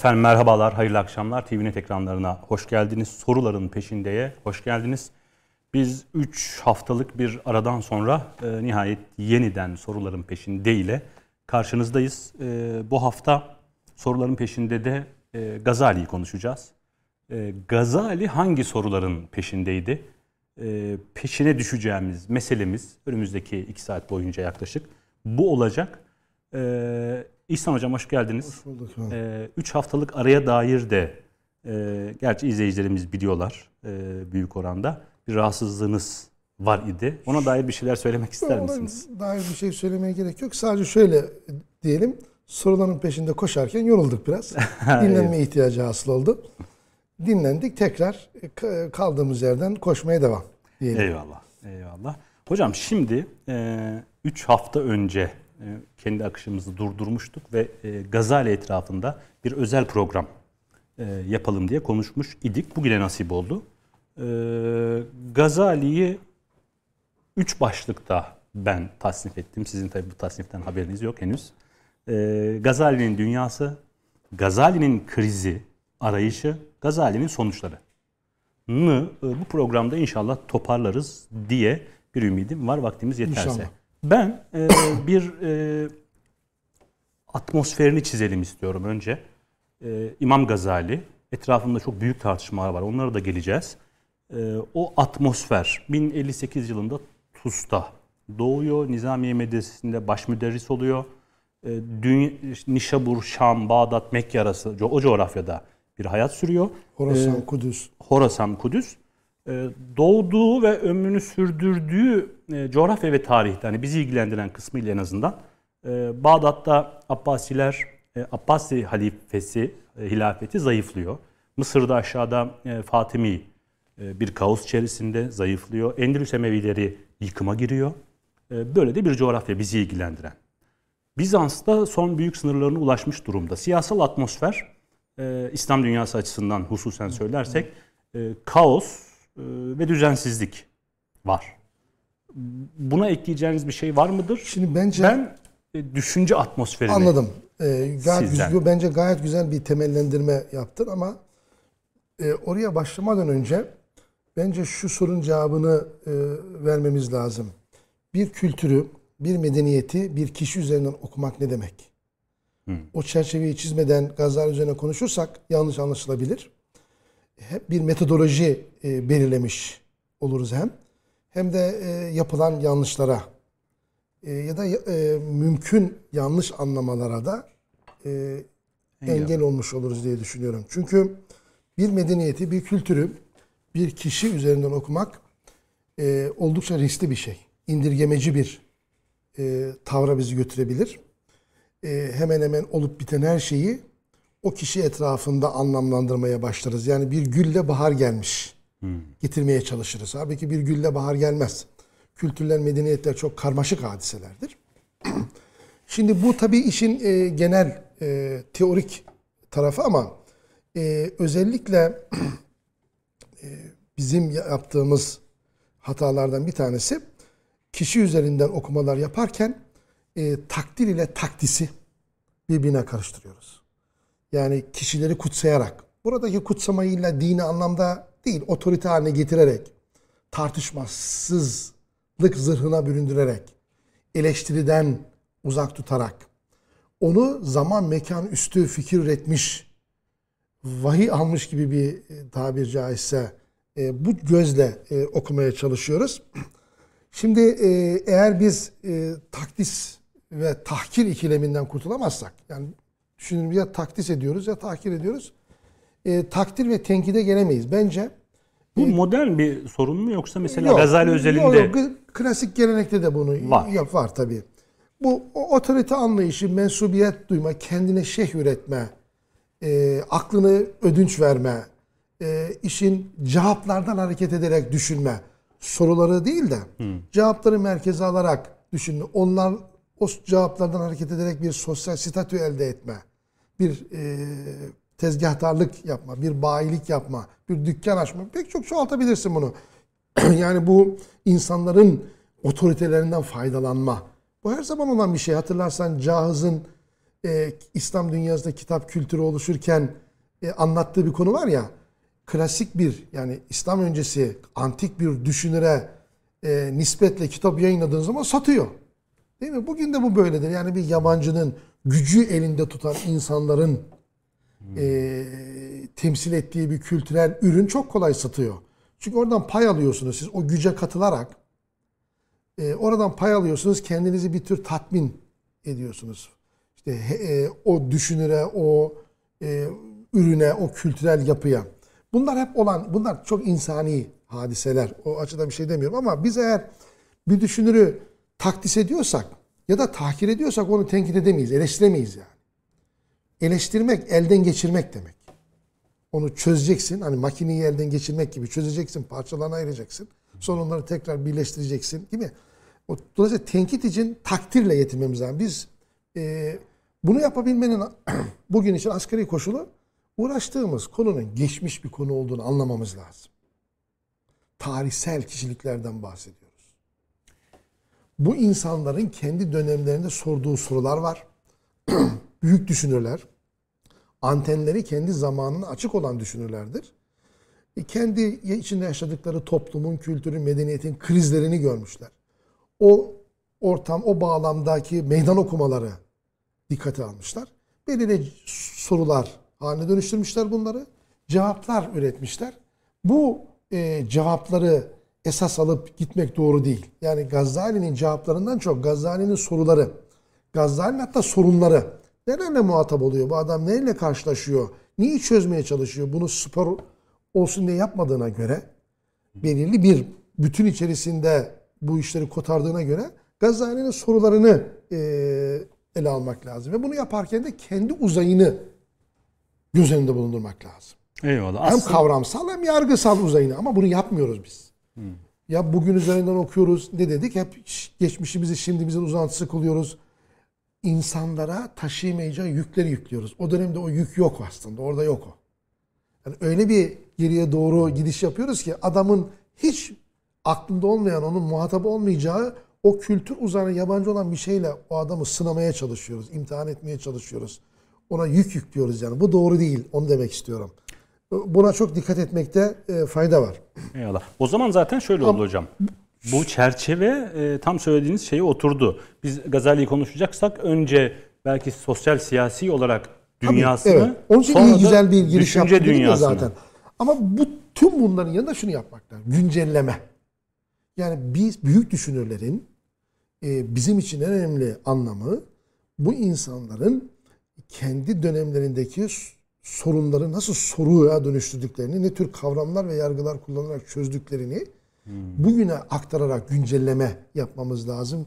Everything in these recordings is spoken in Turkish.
Efendim merhabalar, hayırlı akşamlar. TVNet ekranlarına hoş geldiniz. Soruların peşindeye hoş geldiniz. Biz 3 haftalık bir aradan sonra e, nihayet yeniden soruların peşinde ile karşınızdayız. E, bu hafta soruların peşinde de e, Gazali'yi konuşacağız. E, Gazali hangi soruların peşindeydi? E, peşine düşeceğimiz meselemiz önümüzdeki 2 saat boyunca yaklaşık bu olacak. E, İhsan Hocam hoş geldiniz. Hoş bulduk. E, üç haftalık araya dair de, e, gerçi izleyicilerimiz biliyorlar e, büyük oranda, bir rahatsızlığınız var idi. Ona dair bir şeyler söylemek ister Ona misiniz? dair bir şey söylemeye gerek yok. Sadece şöyle diyelim. Soruların peşinde koşarken yorulduk biraz. Dinlenme ihtiyacı hasıl oldu. Dinlendik. Tekrar e, kaldığımız yerden koşmaya devam diyelim. Eyvallah. Eyvallah. Hocam şimdi 3 hafta önce e, kendi akışımızı durdurmuştuk ve e, Gazali etrafında bir özel program e, yapalım diye konuşmuş idik. Bugüne nasip oldu. Gazali'yi üç başlıkta ben tasnif ettim. Sizin tabi bu tasniften haberiniz yok henüz. Gazali'nin dünyası, Gazali'nin krizi, arayışı, Gazali'nin sonuçları. Bu programda inşallah toparlarız diye bir ümidim var vaktimiz yeterse. İnşallah. Ben e, bir e, atmosferini çizelim istiyorum önce. E, İmam Gazali, etrafında çok büyük tartışmalar var. Onlara da geleceğiz. E, o atmosfer 1058 yılında Tus'ta doğuyor. Nizamiye Medresesi'nde baş müderris oluyor. E, dünya, Nişabur, Şam, Bağdat, Mekke arası o coğrafyada bir hayat sürüyor. Horasan, e, Kudüs. Horasan, Kudüs. E, doğduğu ve ömrünü sürdürdüğü e, coğrafya ve tarihte hani bizi ilgilendiren kısmıyla en azından e, Bağdat'ta Abbasiler, Abbasi halifesi, hilafeti zayıflıyor. Mısır'da aşağıda Fatimi bir kaos içerisinde zayıflıyor. Endülüs Emevileri yıkıma giriyor. Böyle de bir coğrafya bizi ilgilendiren. Bizans'ta son büyük sınırlarına ulaşmış durumda. Siyasal atmosfer, İslam dünyası açısından hususen söylersek, kaos, e, ve düzensizlik var. Buna ekleyeceğiniz bir şey var mıdır? Şimdi bence ben e, düşünce atmosferini anladım. Ee, gayet güzel, bence gayet güzel bir temellendirme yaptın ama e, oraya başlamadan önce bence şu sorun cevabını e, vermemiz lazım. Bir kültürü, bir medeniyeti bir kişi üzerinden okumak ne demek? Hmm. O çerçeveyi çizmeden Gazali üzerine konuşursak yanlış anlaşılabilir hep bir metodoloji e, belirlemiş oluruz hem. Hem de e, yapılan yanlışlara e, ya da e, mümkün yanlış anlamalara da e, engel olmuş oluruz diye düşünüyorum. Çünkü bir medeniyeti, bir kültürü bir kişi üzerinden okumak e, oldukça riskli bir şey. İndirgemeci bir e, tavra bizi götürebilir. E, hemen hemen olup biten her şeyi o kişi etrafında anlamlandırmaya başlarız. Yani bir gülle bahar gelmiş hmm. getirmeye çalışırız. Halbuki bir gülle bahar gelmez. Kültürler, medeniyetler çok karmaşık hadiselerdir. Şimdi bu tabii işin e, genel e, teorik tarafı ama e, özellikle e, bizim yaptığımız hatalardan bir tanesi kişi üzerinden okumalar yaparken e, takdir ile takdisi birbirine karıştırıyoruz. Yani kişileri kutsayarak. Buradaki kutsamayı illa dini anlamda değil, otorite haline getirerek, tartışmasızlık zırhına büründürerek, eleştiriden uzak tutarak, onu zaman mekan üstü fikir üretmiş, vahiy almış gibi bir e, tabir caizse e, bu gözle e, okumaya çalışıyoruz. Şimdi eğer biz takdis ve tahkir ikileminden kurtulamazsak, yani düşünün ya takdis ediyoruz ya tahkir ediyoruz. E, takdir ve tenkide gelemeyiz. Bence bu e, modern bir sorun mu yoksa mesela yok, Gazali özelinde? Yok, yok, klasik gelenekte de bunu var. Yap, var tabii. Bu otorite anlayışı, mensubiyet duyma, kendine şeyh üretme, e, aklını ödünç verme, e, işin cevaplardan hareket ederek düşünme, soruları değil de hmm. cevapları merkeze alarak düşünme, onlar o cevaplardan hareket ederek bir sosyal statü elde etme bir e, tezgahtarlık yapma, bir bayilik yapma, bir dükkan açma. Pek çok çoğaltabilirsin bunu. yani bu insanların otoritelerinden faydalanma. Bu her zaman olan bir şey. Hatırlarsan Cahız'ın e, İslam dünyasında kitap kültürü oluşurken e, anlattığı bir konu var ya klasik bir yani İslam öncesi antik bir düşünüre e, nispetle kitap yayınladığın zaman satıyor. Değil mi? Bugün de bu böyledir. Yani bir yabancının gücü elinde tutan insanların e, temsil ettiği bir kültürel ürün çok kolay satıyor. Çünkü oradan pay alıyorsunuz siz o güce katılarak. E, oradan pay alıyorsunuz kendinizi bir tür tatmin ediyorsunuz. İşte e, o düşünüre, o e, ürüne, o kültürel yapıya. Bunlar hep olan, bunlar çok insani hadiseler. O açıdan bir şey demiyorum ama biz eğer bir düşünürü takdis ediyorsak ya da tahkir ediyorsak onu tenkit edemeyiz, eleştiremeyiz yani. Eleştirmek elden geçirmek demek. Onu çözeceksin. Hani makineyi elden geçirmek gibi çözeceksin, parçalarına ayıracaksın. Sonra onları tekrar birleştireceksin değil mi? Dolayısıyla tenkit için takdirle yetinmemiz lazım. Biz e, bunu yapabilmenin bugün için asgari koşulu uğraştığımız konunun geçmiş bir konu olduğunu anlamamız lazım. Tarihsel kişiliklerden bahsediyoruz. Bu insanların kendi dönemlerinde sorduğu sorular var. Büyük düşünürler. Antenleri kendi zamanına açık olan düşünürlerdir. E kendi içinde yaşadıkları toplumun, kültürün, medeniyetin krizlerini görmüşler. O ortam, o bağlamdaki meydan okumaları dikkate almışlar. Belirli sorular haline dönüştürmüşler bunları. Cevaplar üretmişler. Bu e, cevapları esas alıp gitmek doğru değil. Yani Gazali'nin cevaplarından çok Gazali'nin soruları, Gazali'nin hatta sorunları. Nelerle muhatap oluyor? Bu adam neyle karşılaşıyor? Neyi çözmeye çalışıyor? Bunu spor olsun diye yapmadığına göre belirli bir bütün içerisinde bu işleri kotardığına göre Gazali'nin sorularını e, ele almak lazım. Ve bunu yaparken de kendi uzayını göz önünde bulundurmak lazım. Eyvallah. Hem Aslında... kavramsal hem yargısal uzayını ama bunu yapmıyoruz biz. Ya bugün üzerinden okuyoruz ne dedik? Hep geçmişimizi şimdimizin uzantısı kılıyoruz. İnsanlara taşıyamayacağı yükleri yüklüyoruz. O dönemde o yük yok aslında. Orada yok o. Yani öyle bir geriye doğru gidiş yapıyoruz ki adamın hiç aklında olmayan, onun muhatabı olmayacağı o kültür uzağına yabancı olan bir şeyle o adamı sınamaya çalışıyoruz, imtihan etmeye çalışıyoruz. Ona yük yüklüyoruz yani. Bu doğru değil, onu demek istiyorum. Buna çok dikkat etmekte e, fayda var. Eyvallah. O zaman zaten şöyle oldu hocam. Bu çerçeve e, tam söylediğiniz şeye oturdu. Biz Gazali'yi konuşacaksak önce belki sosyal siyasi olarak dünyasını Tabii, evet. Onun için iyi güzel bir giriş düşünce dünyasını. zaten. Ama bu tüm bunların yanında şunu yapmak lazım. Güncelleme. Yani biz büyük düşünürlerin e, bizim için en önemli anlamı bu insanların kendi dönemlerindeki sorunları nasıl soruya dönüştürdüklerini, ne tür kavramlar ve yargılar kullanarak çözdüklerini hmm. bugüne aktararak güncelleme yapmamız lazım.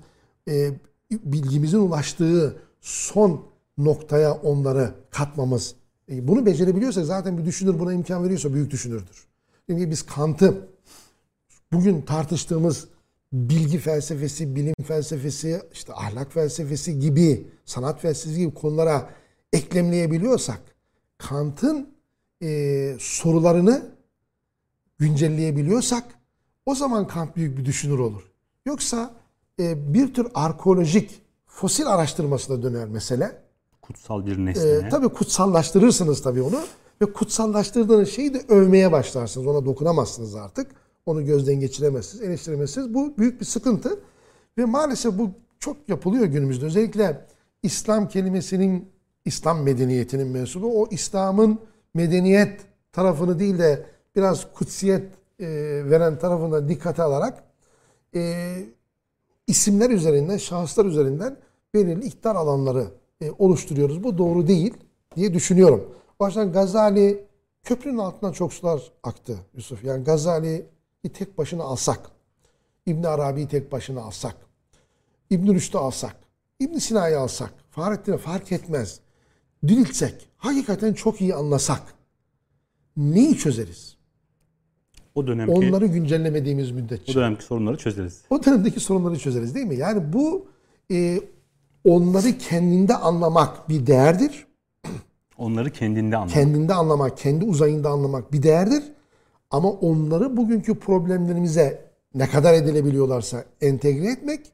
E, bilgimizin ulaştığı son noktaya onları katmamız. E, bunu becerebiliyorsak zaten bir düşünür buna imkan veriyorsa büyük düşünürdür. Çünkü biz Kant'ı bugün tartıştığımız bilgi felsefesi, bilim felsefesi, işte ahlak felsefesi gibi, sanat felsefesi gibi konulara eklemleyebiliyorsak Kant'ın e, sorularını güncelleyebiliyorsak o zaman Kant büyük bir düşünür olur. Yoksa e, bir tür arkeolojik fosil araştırmasına döner mesele. Kutsal bir nesne. E, tabii kutsallaştırırsınız tabii onu. Ve kutsallaştırdığınız şeyi de övmeye başlarsınız. Ona dokunamazsınız artık. Onu gözden geçiremezsiniz, eleştiremezsiniz. Bu büyük bir sıkıntı. Ve maalesef bu çok yapılıyor günümüzde. Özellikle İslam kelimesinin, İslam medeniyetinin mensubu o İslam'ın medeniyet tarafını değil de biraz kutsiyet e, veren tarafına dikkate alarak e, isimler üzerinden, şahıslar üzerinden belirli iktidar alanları e, oluşturuyoruz. Bu doğru değil diye düşünüyorum. Yüzden Gazali köprünün altından çok sular aktı Yusuf. Yani Gazali tek başına alsak, İbn Arabi'yi tek başına alsak, İbn Rüşd'ü alsak, İbn Sina'yı alsak, Fahrettin'e fark etmez. Diriltsek, hakikaten çok iyi anlasak neyi çözeriz? O dönemki onları güncellemediğimiz müddetçe. O dönemki sorunları çözeriz. O dönemdeki sorunları çözeriz değil mi? Yani bu e, onları kendinde anlamak bir değerdir. Onları kendinde anlamak. Kendinde anlamak, kendi uzayında anlamak bir değerdir. Ama onları bugünkü problemlerimize ne kadar edilebiliyorlarsa entegre etmek,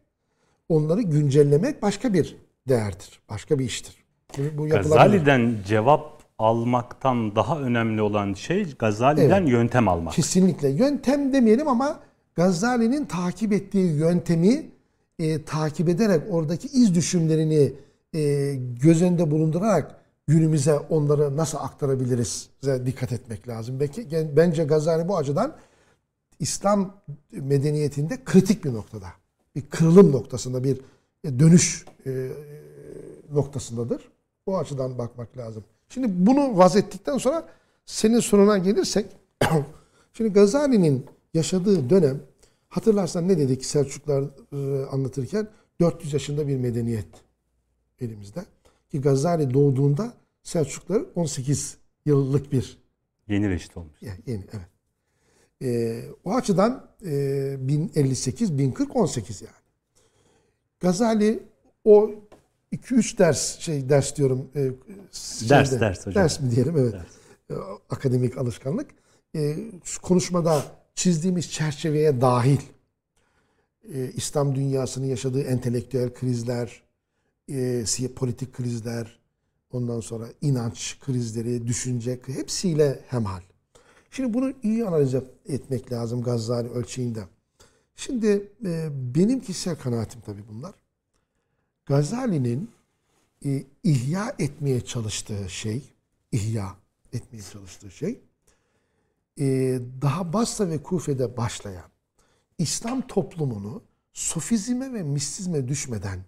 onları güncellemek başka bir değerdir. Başka bir iştir. Bu Gazali'den cevap almaktan daha önemli olan şey Gazali'den evet. yöntem almak. Kesinlikle. Yöntem demeyelim ama Gazali'nin takip ettiği yöntemi e, takip ederek oradaki iz düşümlerini e, göz önünde bulundurarak günümüze onları nasıl aktarabiliriz dikkat etmek lazım. Belki bence Gazali bu açıdan İslam medeniyetinde kritik bir noktada. Bir kırılım noktasında, bir dönüş e, noktasındadır. O açıdan bakmak lazım. Şimdi bunu vazettikten sonra senin soruna gelirsek şimdi Gazali'nin yaşadığı dönem hatırlarsan ne dedik Selçuklar e, anlatırken 400 yaşında bir medeniyet elimizde. Ki Gazali doğduğunda Selçuklar 18 yıllık bir yeni reşit olmuş. Yani yeni evet. E, o açıdan e, 1058 1040 18 yani. Gazali o 2-3 ders şey ders diyorum. E, şeyde, ders ders hocam. Ders mi diyelim evet. Ders. E, akademik alışkanlık. E, konuşmada çizdiğimiz çerçeveye dahil e, İslam dünyasının yaşadığı entelektüel krizler, e, politik krizler, ondan sonra inanç krizleri, düşünce hepsiyle hemhal. Şimdi bunu iyi analiz etmek lazım Gazali ölçeğinde. Şimdi e, benim kişisel kanaatim tabii bunlar. Gazali'nin e, ihya etmeye çalıştığı şey, ihya etmeye çalıştığı şey, e, daha Basra ve Kufe'de başlayan İslam toplumunu sofizme ve mistizme düşmeden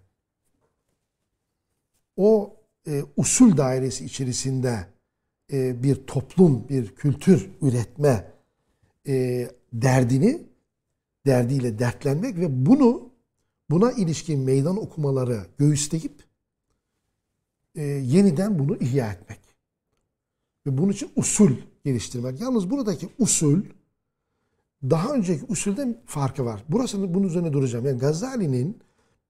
o e, usul dairesi içerisinde e, bir toplum, bir kültür üretme e, derdini, derdiyle dertlenmek ve bunu buna ilişkin meydan okumaları göğüsleyip e, yeniden bunu ihya etmek. Ve bunun için usul geliştirmek. Yalnız buradaki usul daha önceki usulden farkı var. Burasını bunun üzerine duracağım. Yani Gazali'nin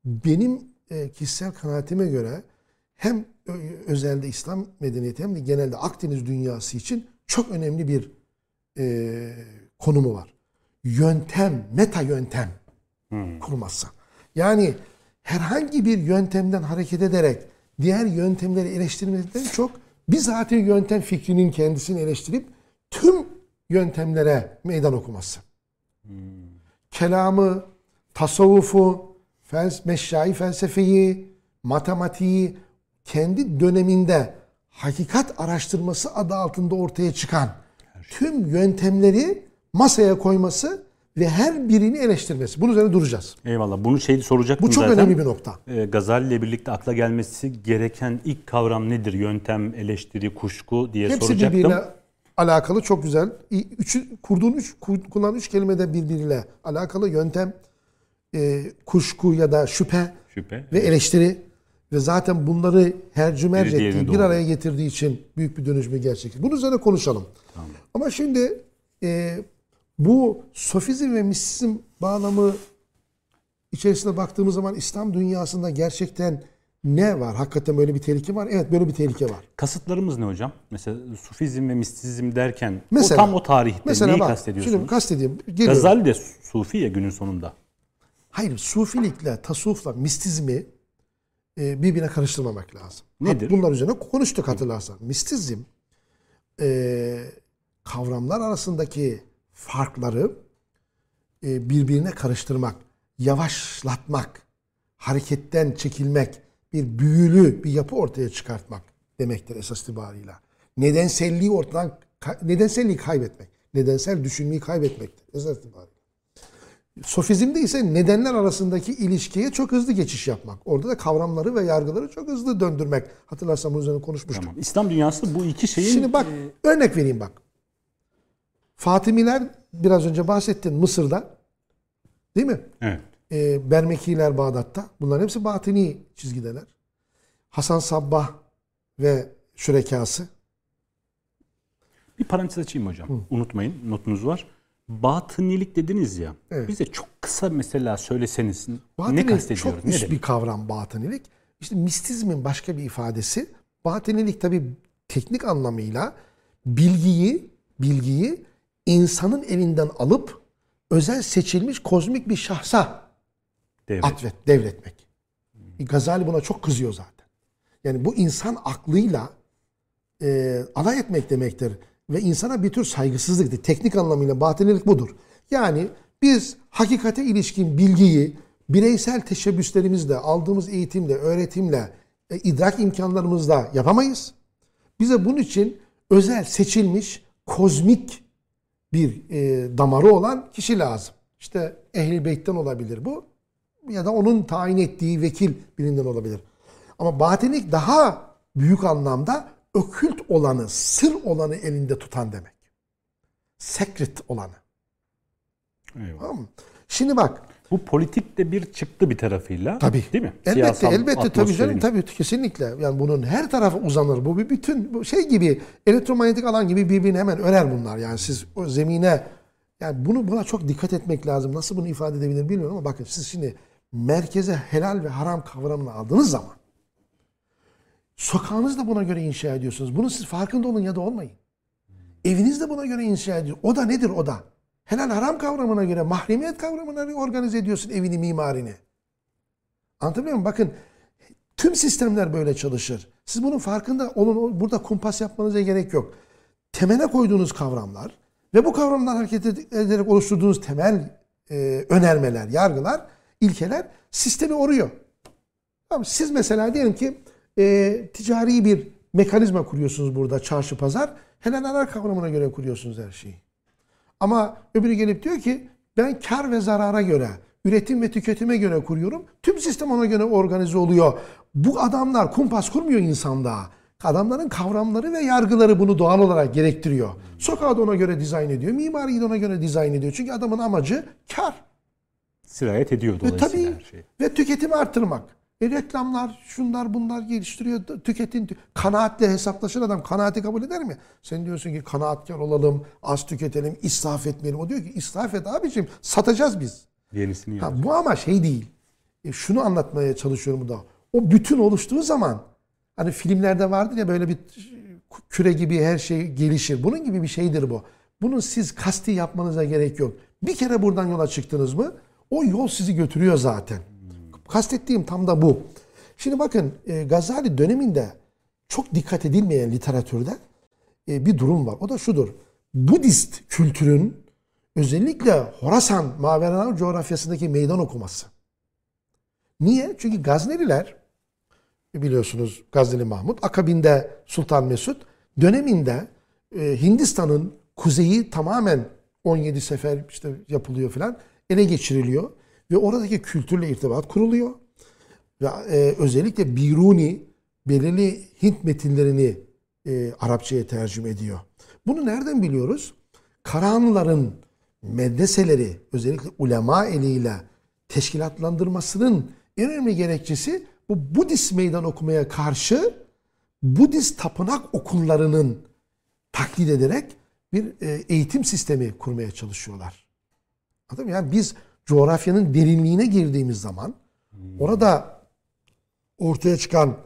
benim e, kişisel kanaatime göre hem özelde İslam medeniyeti hem de genelde Akdeniz dünyası için çok önemli bir e, konumu var. Yöntem, meta yöntem hmm. kurmazsa. Yani herhangi bir yöntemden hareket ederek diğer yöntemleri eleştirmekten çok bizatihi yöntem fikrinin kendisini eleştirip tüm yöntemlere meydan okuması. Kelamı, tasavvufu, fels meşyai felsefeyi, matematiği kendi döneminde hakikat araştırması adı altında ortaya çıkan tüm yöntemleri masaya koyması ve her birini eleştirmesi. Bunun üzerine duracağız. Eyvallah. Bunu şeydi soracaktım Bu çok zaten. önemli bir nokta. E, Gazali ile birlikte akla gelmesi gereken ilk kavram nedir? Yöntem, eleştiri, kuşku diye Hepsi soracaktım. Hepsi birbiriyle alakalı çok güzel. Üçü, kurduğun üç, kullanılan üç kelimede birbiriyle alakalı yöntem, e, kuşku ya da şüphe, şüphe ve eleştiri. Ve zaten bunları hercümerc ettiği, bir araya getirdiği için büyük bir dönüşümü gerçekleşti. Bunun üzerine konuşalım. Tamam. Ama şimdi e, bu sofizm ve mistizm bağlamı içerisinde baktığımız zaman İslam dünyasında gerçekten ne var? Hakikaten böyle bir tehlike var. Evet böyle bir tehlike var. Kasıtlarımız ne hocam? Mesela sufizm ve mistizm derken mesela, o tam o tarihte mesela neyi bak, kastediyorsunuz? Şimdi kastedeyim. Geliyorum. Gazali de sufi ya günün sonunda. Hayır sufilikle, tasavvufla, mistizmi e, birbirine karıştırmamak lazım. Nedir? Bunlar üzerine konuştuk hatırlarsan. Mistizm e, kavramlar arasındaki farkları e, birbirine karıştırmak, yavaşlatmak, hareketten çekilmek, bir büyülü bir yapı ortaya çıkartmak demektir esas itibarıyla. Nedenselliği ortadan nedenselliği kaybetmek, nedensel düşünmeyi kaybetmektir esas itibarıyla. Sofizmde ise nedenler arasındaki ilişkiye çok hızlı geçiş yapmak. Orada da kavramları ve yargıları çok hızlı döndürmek. Hatırlarsan bunun üzerine konuşmuştuk. Tamam. İslam dünyası bu iki şeyin... Şimdi bak e... örnek vereyim bak. Fatimiler biraz önce bahsettin Mısır'da. Değil mi? Evet. Ee, Bermekiler Bağdat'ta. Bunların hepsi batini çizgideler. Hasan Sabbah ve şürekası. Bir parantez açayım hocam. Hı. Unutmayın notunuz var. Batınilik dediniz ya. Evet. Bize çok kısa mesela söyleseniz batınilik ne kastediyoruz? Çok üst bir kavram batınilik. İşte mistizmin başka bir ifadesi. Batınilik tabi teknik anlamıyla bilgiyi bilgiyi insanın elinden alıp özel seçilmiş kozmik bir şahsa Devlet. atfet, devretmek. Hmm. Gazali buna çok kızıyor zaten. Yani bu insan aklıyla e, alay etmek demektir. Ve insana bir tür saygısızlıktır. Teknik anlamıyla batınilik budur. Yani biz hakikate ilişkin bilgiyi bireysel teşebbüslerimizle, aldığımız eğitimle, öğretimle, e, idrak imkanlarımızla yapamayız. Bize bunun için özel, seçilmiş, kozmik bir e, damarı olan kişi lazım. İşte Ehl-i Beyt'ten olabilir bu. Ya da onun tayin ettiği vekil birinden olabilir. Ama batinlik daha büyük anlamda ökült olanı, sır olanı elinde tutan demek. Secret olanı. Eyvallah. Tamam mı? Şimdi bak. Bu politik de bir çıktı bir tarafıyla. Tabii. Değil mi? Elbette, Siyasal elbette tabii canım tabii kesinlikle. Yani bunun her tarafı uzanır. Bu bir bütün bu şey gibi elektromanyetik alan gibi birbirini hemen örer bunlar. Yani siz o zemine yani bunu buna çok dikkat etmek lazım. Nasıl bunu ifade edebilirim bilmiyorum ama bakın siz şimdi merkeze helal ve haram kavramını aldığınız zaman sokağınızı da buna göre inşa ediyorsunuz. Bunun siz farkında olun ya da olmayın. Eviniz de buna göre inşa ediyor. O da nedir o da? Helal haram kavramına göre mahremiyet kavramına organize ediyorsun evini mimarini. Anlatabiliyor muyum? Bakın tüm sistemler böyle çalışır. Siz bunun farkında olun. Burada kumpas yapmanıza gerek yok. Temele koyduğunuz kavramlar ve bu kavramdan hareket ederek oluşturduğunuz temel e, önermeler, yargılar, ilkeler sistemi oruyor. Tamam, siz mesela diyelim ki e, ticari bir mekanizma kuruyorsunuz burada çarşı pazar. Helal haram kavramına göre kuruyorsunuz her şeyi. Ama öbürü gelip diyor ki ben kar ve zarara göre, üretim ve tüketime göre kuruyorum. Tüm sistem ona göre organize oluyor. Bu adamlar kumpas kurmuyor insanda. Adamların kavramları ve yargıları bunu doğal olarak gerektiriyor. Sokağı da ona göre dizayn ediyor. Mimariyi de ona göre dizayn ediyor. Çünkü adamın amacı kar. Sirayet ediyor Ve dolayısıyla tabii her şey. ve tüketimi artırmak. E reklamlar, şunlar bunlar geliştiriyor. Tüketin. Kanaatle hesaplaşır adam. Kanaati kabul eder mi? Sen diyorsun ki kanaatkar olalım, az tüketelim, israf etmeyelim. O diyor ki israf et abicim, satacağız biz. Yenisini Ha, bu ama şey değil. E, şunu anlatmaya çalışıyorum burada. O bütün oluştuğu zaman hani filmlerde vardır ya böyle bir küre gibi her şey gelişir. Bunun gibi bir şeydir bu. Bunu siz kasti yapmanıza gerek yok. Bir kere buradan yola çıktınız mı o yol sizi götürüyor zaten. Kastettiğim tam da bu. Şimdi bakın e, Gazali döneminde çok dikkat edilmeyen literatürde e, bir durum var. O da şudur. Budist kültürün özellikle Horasan, Maveranam coğrafyasındaki meydan okuması. Niye? Çünkü Gazneliler biliyorsunuz Gazneli Mahmut, akabinde Sultan Mesut döneminde e, Hindistan'ın kuzeyi tamamen 17 sefer işte yapılıyor filan ele geçiriliyor ve oradaki kültürle irtibat kuruluyor. Ve e, özellikle Biruni belirli Hint metinlerini e, Arapçaya tercüme ediyor. Bunu nereden biliyoruz? Karahanlıların medreseleri özellikle ulema eliyle teşkilatlandırmasının en önemli gerekçesi bu Budist meydan okumaya karşı Budist tapınak okullarının taklit ederek bir e, eğitim sistemi kurmaya çalışıyorlar. Anladın mı? Yani biz coğrafyanın derinliğine girdiğimiz zaman orada ortaya çıkan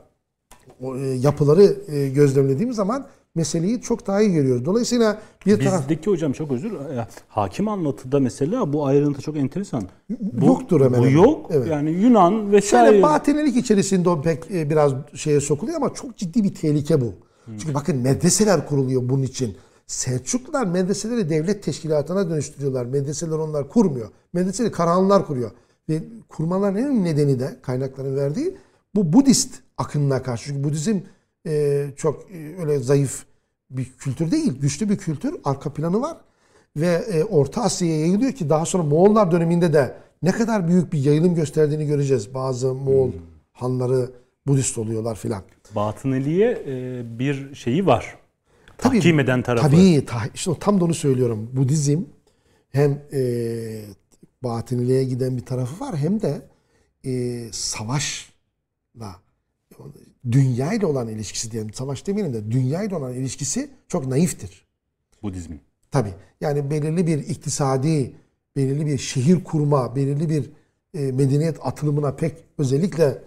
e, yapıları e, gözlemlediğimiz zaman meseleyi çok daha iyi görüyoruz. Dolayısıyla bir taraf Bizdeki hocam çok özür e, hakim anlatıda mesela bu ayrıntı çok enteresan. Bu, Yoktur hemen Bu yok. Evet. Yani Yunan vesaire. Şöyle batinelik içerisinde o pek biraz şeye sokuluyor ama çok ciddi bir tehlike bu. Çünkü bakın medreseler kuruluyor bunun için. Selçuklular medreseleri devlet teşkilatına dönüştürüyorlar. Medreseler onlar kurmuyor. Medreseleri Karahanlılar kuruyor. Ve kurmaların en nedeni de kaynakların verdiği bu Budist akınına karşı. Çünkü Budizm e, çok e, öyle zayıf bir kültür değil. Güçlü bir kültür. Arka planı var. Ve e, Orta Asya'ya yayılıyor ki daha sonra Moğollar döneminde de ne kadar büyük bir yayılım gösterdiğini göreceğiz. Bazı Moğol hanları Budist oluyorlar filan. Batıniliğe e, bir şeyi var. Tahkim eden tarafı. Tabii. Ta, işte tam da onu söylüyorum. Budizm hem e, batıniliğe giden bir tarafı var hem de e, savaşla dünya ile olan ilişkisi diyelim. Savaş demeyelim de dünya ile olan ilişkisi çok naiftir. Budizmin. Tabii. Yani belirli bir iktisadi, belirli bir şehir kurma, belirli bir e, medeniyet atılımına pek özellikle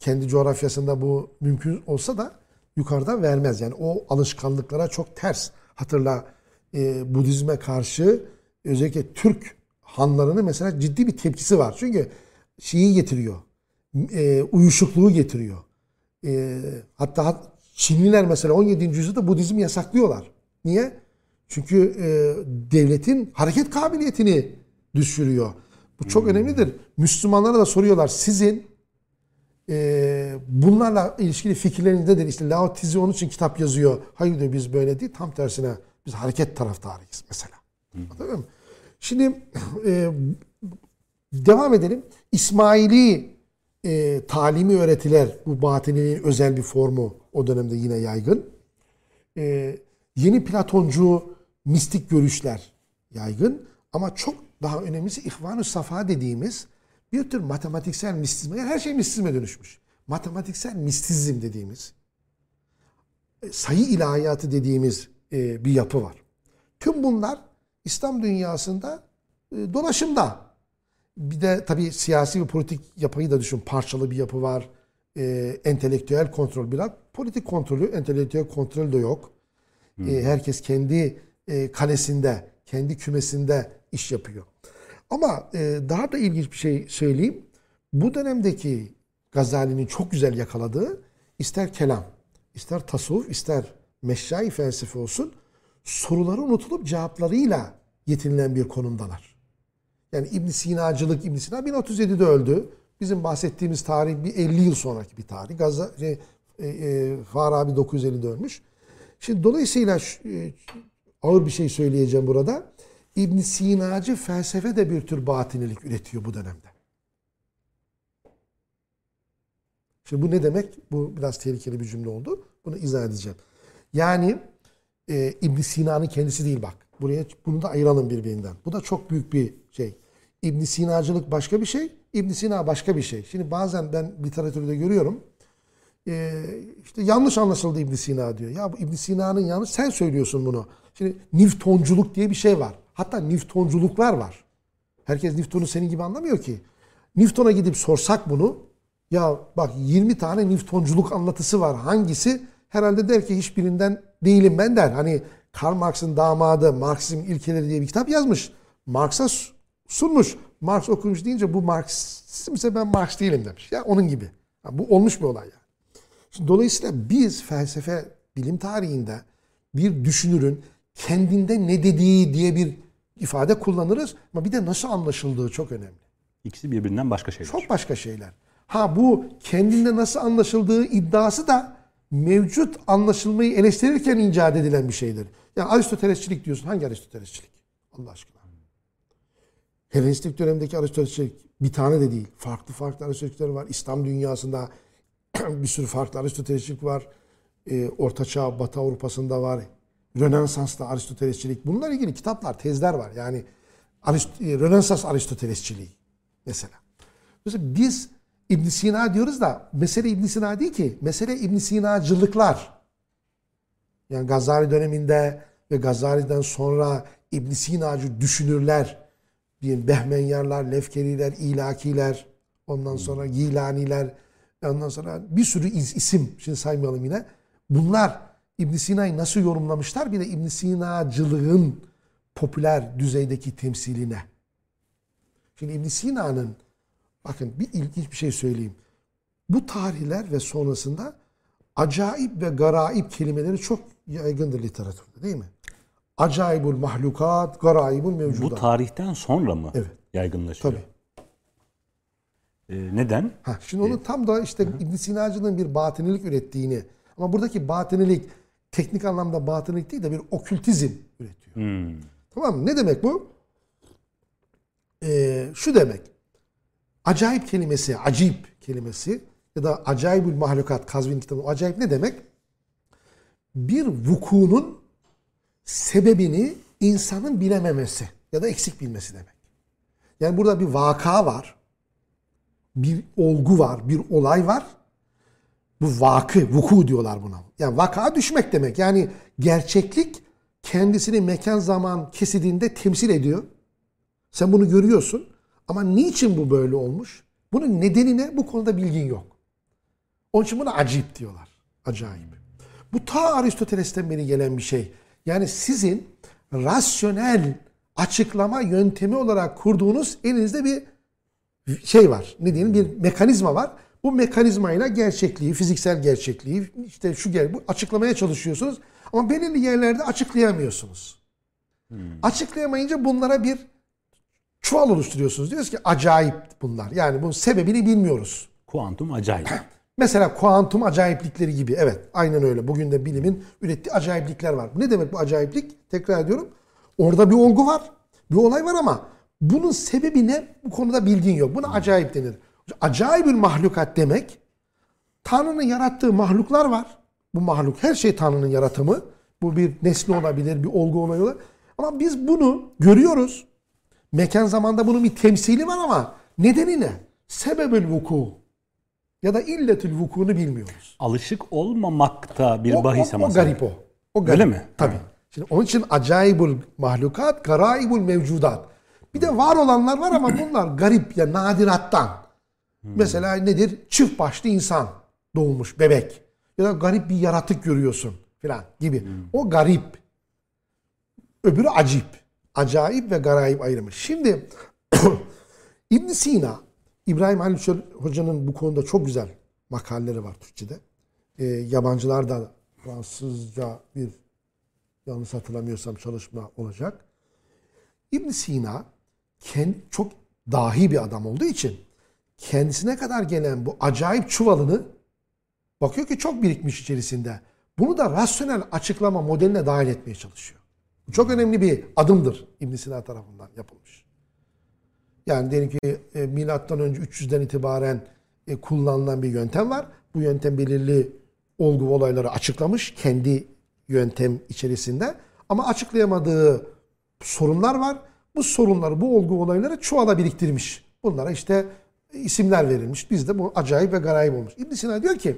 kendi coğrafyasında bu mümkün olsa da yukarıdan vermez. Yani o alışkanlıklara çok ters. Hatırla e, Budizme karşı özellikle Türk hanlarının mesela ciddi bir tepkisi var. Çünkü şeyi getiriyor. E, uyuşukluğu getiriyor. E, hatta Çinliler mesela 17. yüzyılda Budizm yasaklıyorlar. Niye? Çünkü e, devletin hareket kabiliyetini düşürüyor. Bu çok hmm. önemlidir. Müslümanlara da soruyorlar sizin e, bunlarla ilişkili fikirleriniz nedir? İşte Lao Tzu onun için kitap yazıyor. Hayır diyor biz böyle değil. Tam tersine biz hareket taraftarıyız mesela. Hmm. Anladın mı? Şimdi e, devam edelim. İsmaili e, talimi öğretiler bu batinin özel bir formu o dönemde yine yaygın. E, yeni Platoncu mistik görüşler yaygın ama çok daha önemlisi İhvan-ı Safa dediğimiz bir tür matematiksel mistizme. Yani her şey mistizme dönüşmüş. Matematiksel mistizm dediğimiz e, sayı ilahiyatı dediğimiz e, bir yapı var. Tüm bunlar İslam dünyasında e, dolaşımda. Bir de tabii siyasi ve politik yapıyı da düşün. Parçalı bir yapı var. E, entelektüel kontrol biraz. Politik kontrolü, entelektüel kontrol de yok. E, herkes kendi e, kalesinde, kendi kümesinde iş yapıyor. Ama e, daha da ilginç bir şey söyleyeyim. Bu dönemdeki Gazali'nin çok güzel yakaladığı ister kelam, ister tasavvuf, ister meşrai felsefe olsun soruları unutulup cevaplarıyla yetinilen bir konumdalar. Yani İbn Sinacılık, İbn Sina 1037'de öldü. Bizim bahsettiğimiz tarih bir 50 yıl sonraki bir tarih. Gaza, şey, e, e, Farabi 950'de ölmüş. Şimdi dolayısıyla e, ağır bir şey söyleyeceğim burada. İbn Sinacı felsefe de bir tür batinilik üretiyor bu dönemde. Şimdi bu ne demek? Bu biraz tehlikeli bir cümle oldu. Bunu izah edeceğim. Yani e, ibn Sina'nın kendisi değil bak. Buraya bunu da ayıralım birbirinden. Bu da çok büyük bir şey. İbn Sinacılık başka bir şey, İbn Sina başka bir şey. Şimdi bazen ben literatürde görüyorum. E, işte yanlış anlaşıldı İbn Sina diyor. Ya bu İbn Sina'nın yanlış sen söylüyorsun bunu. Şimdi Newtonculuk diye bir şey var. Hatta Newtonculuklar var. Herkes Newton'u senin gibi anlamıyor ki. Newton'a gidip sorsak bunu ya bak 20 tane Newtonculuk anlatısı var. Hangisi? Herhalde der ki hiçbirinden değilim ben der. Hani Karl Marx'ın damadı Marksizm ilkeleri diye bir kitap yazmış. Marx'a sunmuş. Marx okumuş deyince bu Marksizmse ben Marx değilim demiş. Ya onun gibi. Ya bu olmuş bir olay yani. Şimdi dolayısıyla biz felsefe bilim tarihinde bir düşünürün kendinde ne dediği diye bir ifade kullanırız ama bir de nasıl anlaşıldığı çok önemli. İkisi birbirinden başka şeyler. Çok başka şeyler. Ha bu kendinde nasıl anlaşıldığı iddiası da mevcut anlaşılmayı eleştirirken icat edilen bir şeydir. Yani Aristotelesçilik diyorsun. Hangi Aristotelesçilik? Allah aşkına. Helenistik dönemdeki Aristotelesçilik bir tane de değil. Farklı farklı Aristotelesçilikler var. İslam dünyasında bir sürü farklı Aristotelesçilik var. Ee, Orta Çağ, Batı Avrupa'sında var. Rönesans'ta Aristotelesçilik. Bunlarla ilgili kitaplar, tezler var. Yani Arist e, Rönesans Aristotelesçiliği mesela. Mesela biz İbn Sina diyoruz da mesele İbn Sina değil ki. Mesele İbn Sinacılıklar. Yani Gazali döneminde ve Gazali'den sonra İbn Sinacı düşünürler, diyelim Behmenyarlar, Lefkeriler, İlakiler, ondan sonra Gilaniler, ondan sonra bir sürü isim, şimdi saymayalım yine. Bunlar İbn Sina'yı nasıl yorumlamışlar? Bir de İbn Sinacılığın popüler düzeydeki temsiline. Şimdi İbn Sina'nın bakın bir ilginç bir şey söyleyeyim. Bu tarihler ve sonrasında acayip ve garaip kelimeleri çok yaygındır literatürde değil mi? Acayibul mahlukat, garaibul mevcudat. Bu tarihten sonra mı evet. yaygınlaşıyor? Tabii. Ee, neden? Ha, şimdi onu tam da işte İbn Sina'cının bir batinilik ürettiğini ama buradaki batinilik teknik anlamda batınilik değil de bir okültizm üretiyor. Hmm. Tamam mı? Ne demek bu? Ee, şu demek. Acayip kelimesi, acip kelimesi ya da acayibül mahlukat Kazvin kitabı. Acayip ne demek? Bir vukuunun sebebini insanın bilememesi ya da eksik bilmesi demek. Yani burada bir vaka var. Bir olgu var, bir olay var bu vakı, vuku diyorlar buna. Yani vaka düşmek demek. Yani gerçeklik kendisini mekan zaman kesidinde temsil ediyor. Sen bunu görüyorsun. Ama niçin bu böyle olmuş? Bunun nedeni ne? Bu konuda bilgin yok. Onun için buna acip diyorlar. Acayip. Bu ta Aristoteles'ten beri gelen bir şey. Yani sizin rasyonel açıklama yöntemi olarak kurduğunuz elinizde bir şey var. Ne diyelim? Bir mekanizma var. Bu mekanizmayla gerçekliği, fiziksel gerçekliği işte şu gel bu açıklamaya çalışıyorsunuz ama belirli yerlerde açıklayamıyorsunuz. Hmm. Açıklayamayınca bunlara bir çuval oluşturuyorsunuz. Diyoruz ki acayip bunlar. Yani bunun sebebini bilmiyoruz. Kuantum acayip. Mesela kuantum acayiplikleri gibi. Evet aynen öyle. Bugün de bilimin ürettiği acayiplikler var. Ne demek bu acayiplik? Tekrar ediyorum. Orada bir olgu var. Bir olay var ama bunun sebebi ne? Bu konuda bilgin yok. Buna acayip denir. Acayip bir mahlukat demek Tanrı'nın yarattığı mahluklar var. Bu mahluk her şey Tanrı'nın yaratımı. Bu bir nesne olabilir, bir olgu olabilir. Ama biz bunu görüyoruz. Mekan zamanda bunun bir temsili var ama nedeni ne? Sebebül vuku ya da illetül vukunu bilmiyoruz. Alışık olmamakta bir o, bahis ama. O, o garip o. O garip. Öyle mi? Tabii. Şimdi onun için acayibul mahlukat, garaibul mevcudat. Bir de var olanlar var ama bunlar garip ya nadirattan. Hmm. Mesela nedir? Çift başlı insan doğmuş bebek. Ya da garip bir yaratık görüyorsun filan gibi. Hmm. O garip. Öbürü acip. Acayip ve garayip ayrımı. Şimdi İbn Sina, İbrahim Halil Hoca'nın bu konuda çok güzel makaleleri var Türkçe'de. E, yabancılar da Fransızca bir yanlış hatırlamıyorsam çalışma olacak. İbn Sina kendi, çok dahi bir adam olduğu için kendisine kadar gelen bu acayip çuvalını bakıyor ki çok birikmiş içerisinde. Bunu da rasyonel açıklama modeline dahil etmeye çalışıyor. Bu çok önemli bir adımdır İbn Sina tarafından yapılmış. Yani diyelim ki e, milattan önce 300'den itibaren e, kullanılan bir yöntem var. Bu yöntem belirli olgu olayları açıklamış kendi yöntem içerisinde. Ama açıklayamadığı sorunlar var. Bu sorunları, bu olgu olayları çuvala biriktirmiş. Bunlara işte isimler verilmiş. Biz de bu acayip ve garayip olmuş. İbn Sina diyor ki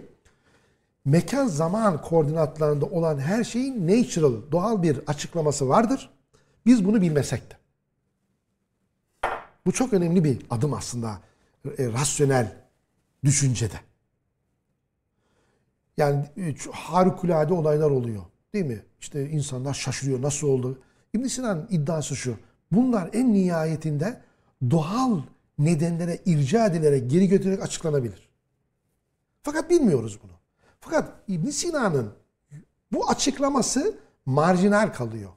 mekan zaman koordinatlarında olan her şeyin natural, doğal bir açıklaması vardır. Biz bunu bilmesek de. Bu çok önemli bir adım aslında e, rasyonel düşüncede. Yani e, harikulade olaylar oluyor. Değil mi? İşte insanlar şaşırıyor. Nasıl oldu? İbn Sina'nın iddiası şu. Bunlar en nihayetinde doğal nedenlere irca edilerek, geri götürerek açıklanabilir. Fakat bilmiyoruz bunu. Fakat İbn Sina'nın bu açıklaması marjinal kalıyor.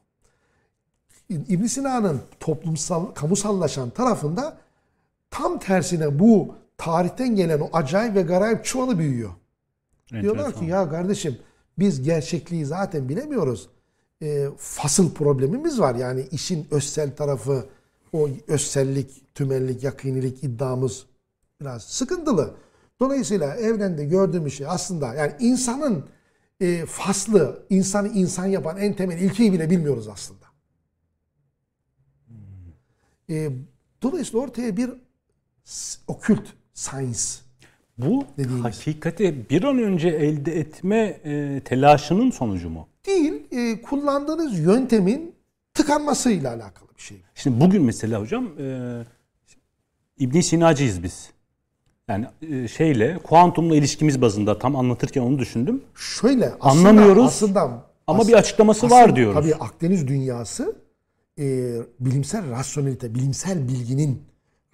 İbn Sina'nın toplumsal, kamusallaşan tarafında tam tersine bu tarihten gelen o acayip ve garayip çuvalı büyüyor. Enteresan. Diyorlar ki ya kardeşim biz gerçekliği zaten bilemiyoruz. E, fasıl problemimiz var. Yani işin özsel tarafı, o özsellik, tümellik, yakinilik iddiamız biraz sıkıntılı. Dolayısıyla evrende gördüğümüz şey aslında yani insanın e, faslı, insanı insan yapan en temel ilkeyi bile bilmiyoruz aslında. E, dolayısıyla ortaya bir okült science bu dediğimiz. hakikati bir an önce elde etme e, telaşının sonucu mu? Değil. E, kullandığınız yöntemin tıkanmasıyla alakalı şey. Şimdi bugün mesela hocam e, İbn Sinacıyız biz. Yani e, şeyle kuantumla ilişkimiz bazında tam anlatırken onu düşündüm. Şöyle aslında, anlamıyoruz. Aslında ama aslında, bir açıklaması aslında, var diyoruz. Tabii Akdeniz dünyası e, bilimsel rasyonelite, bilimsel bilginin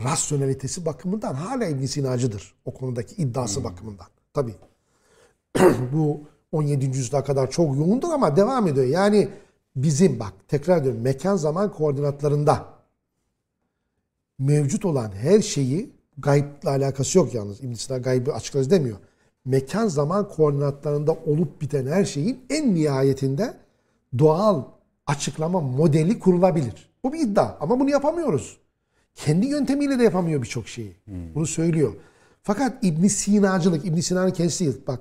rasyonelitesi bakımından hala İbn Sinacıdır. O konudaki iddiası hmm. bakımından. Tabii. Bu 17. yüzyıla kadar çok yoğundur ama devam ediyor. Yani bizim bak tekrar diyorum mekan zaman koordinatlarında mevcut olan her şeyi gayble alakası yok yalnız. İbn Sina gaybı açıklarız demiyor. Mekan zaman koordinatlarında olup biten her şeyin en nihayetinde doğal açıklama modeli kurulabilir. Bu bir iddia ama bunu yapamıyoruz. Kendi yöntemiyle de yapamıyor birçok şeyi. Hmm. Bunu söylüyor. Fakat İbn Sinacılık, İbn Sina'nın kendisi bak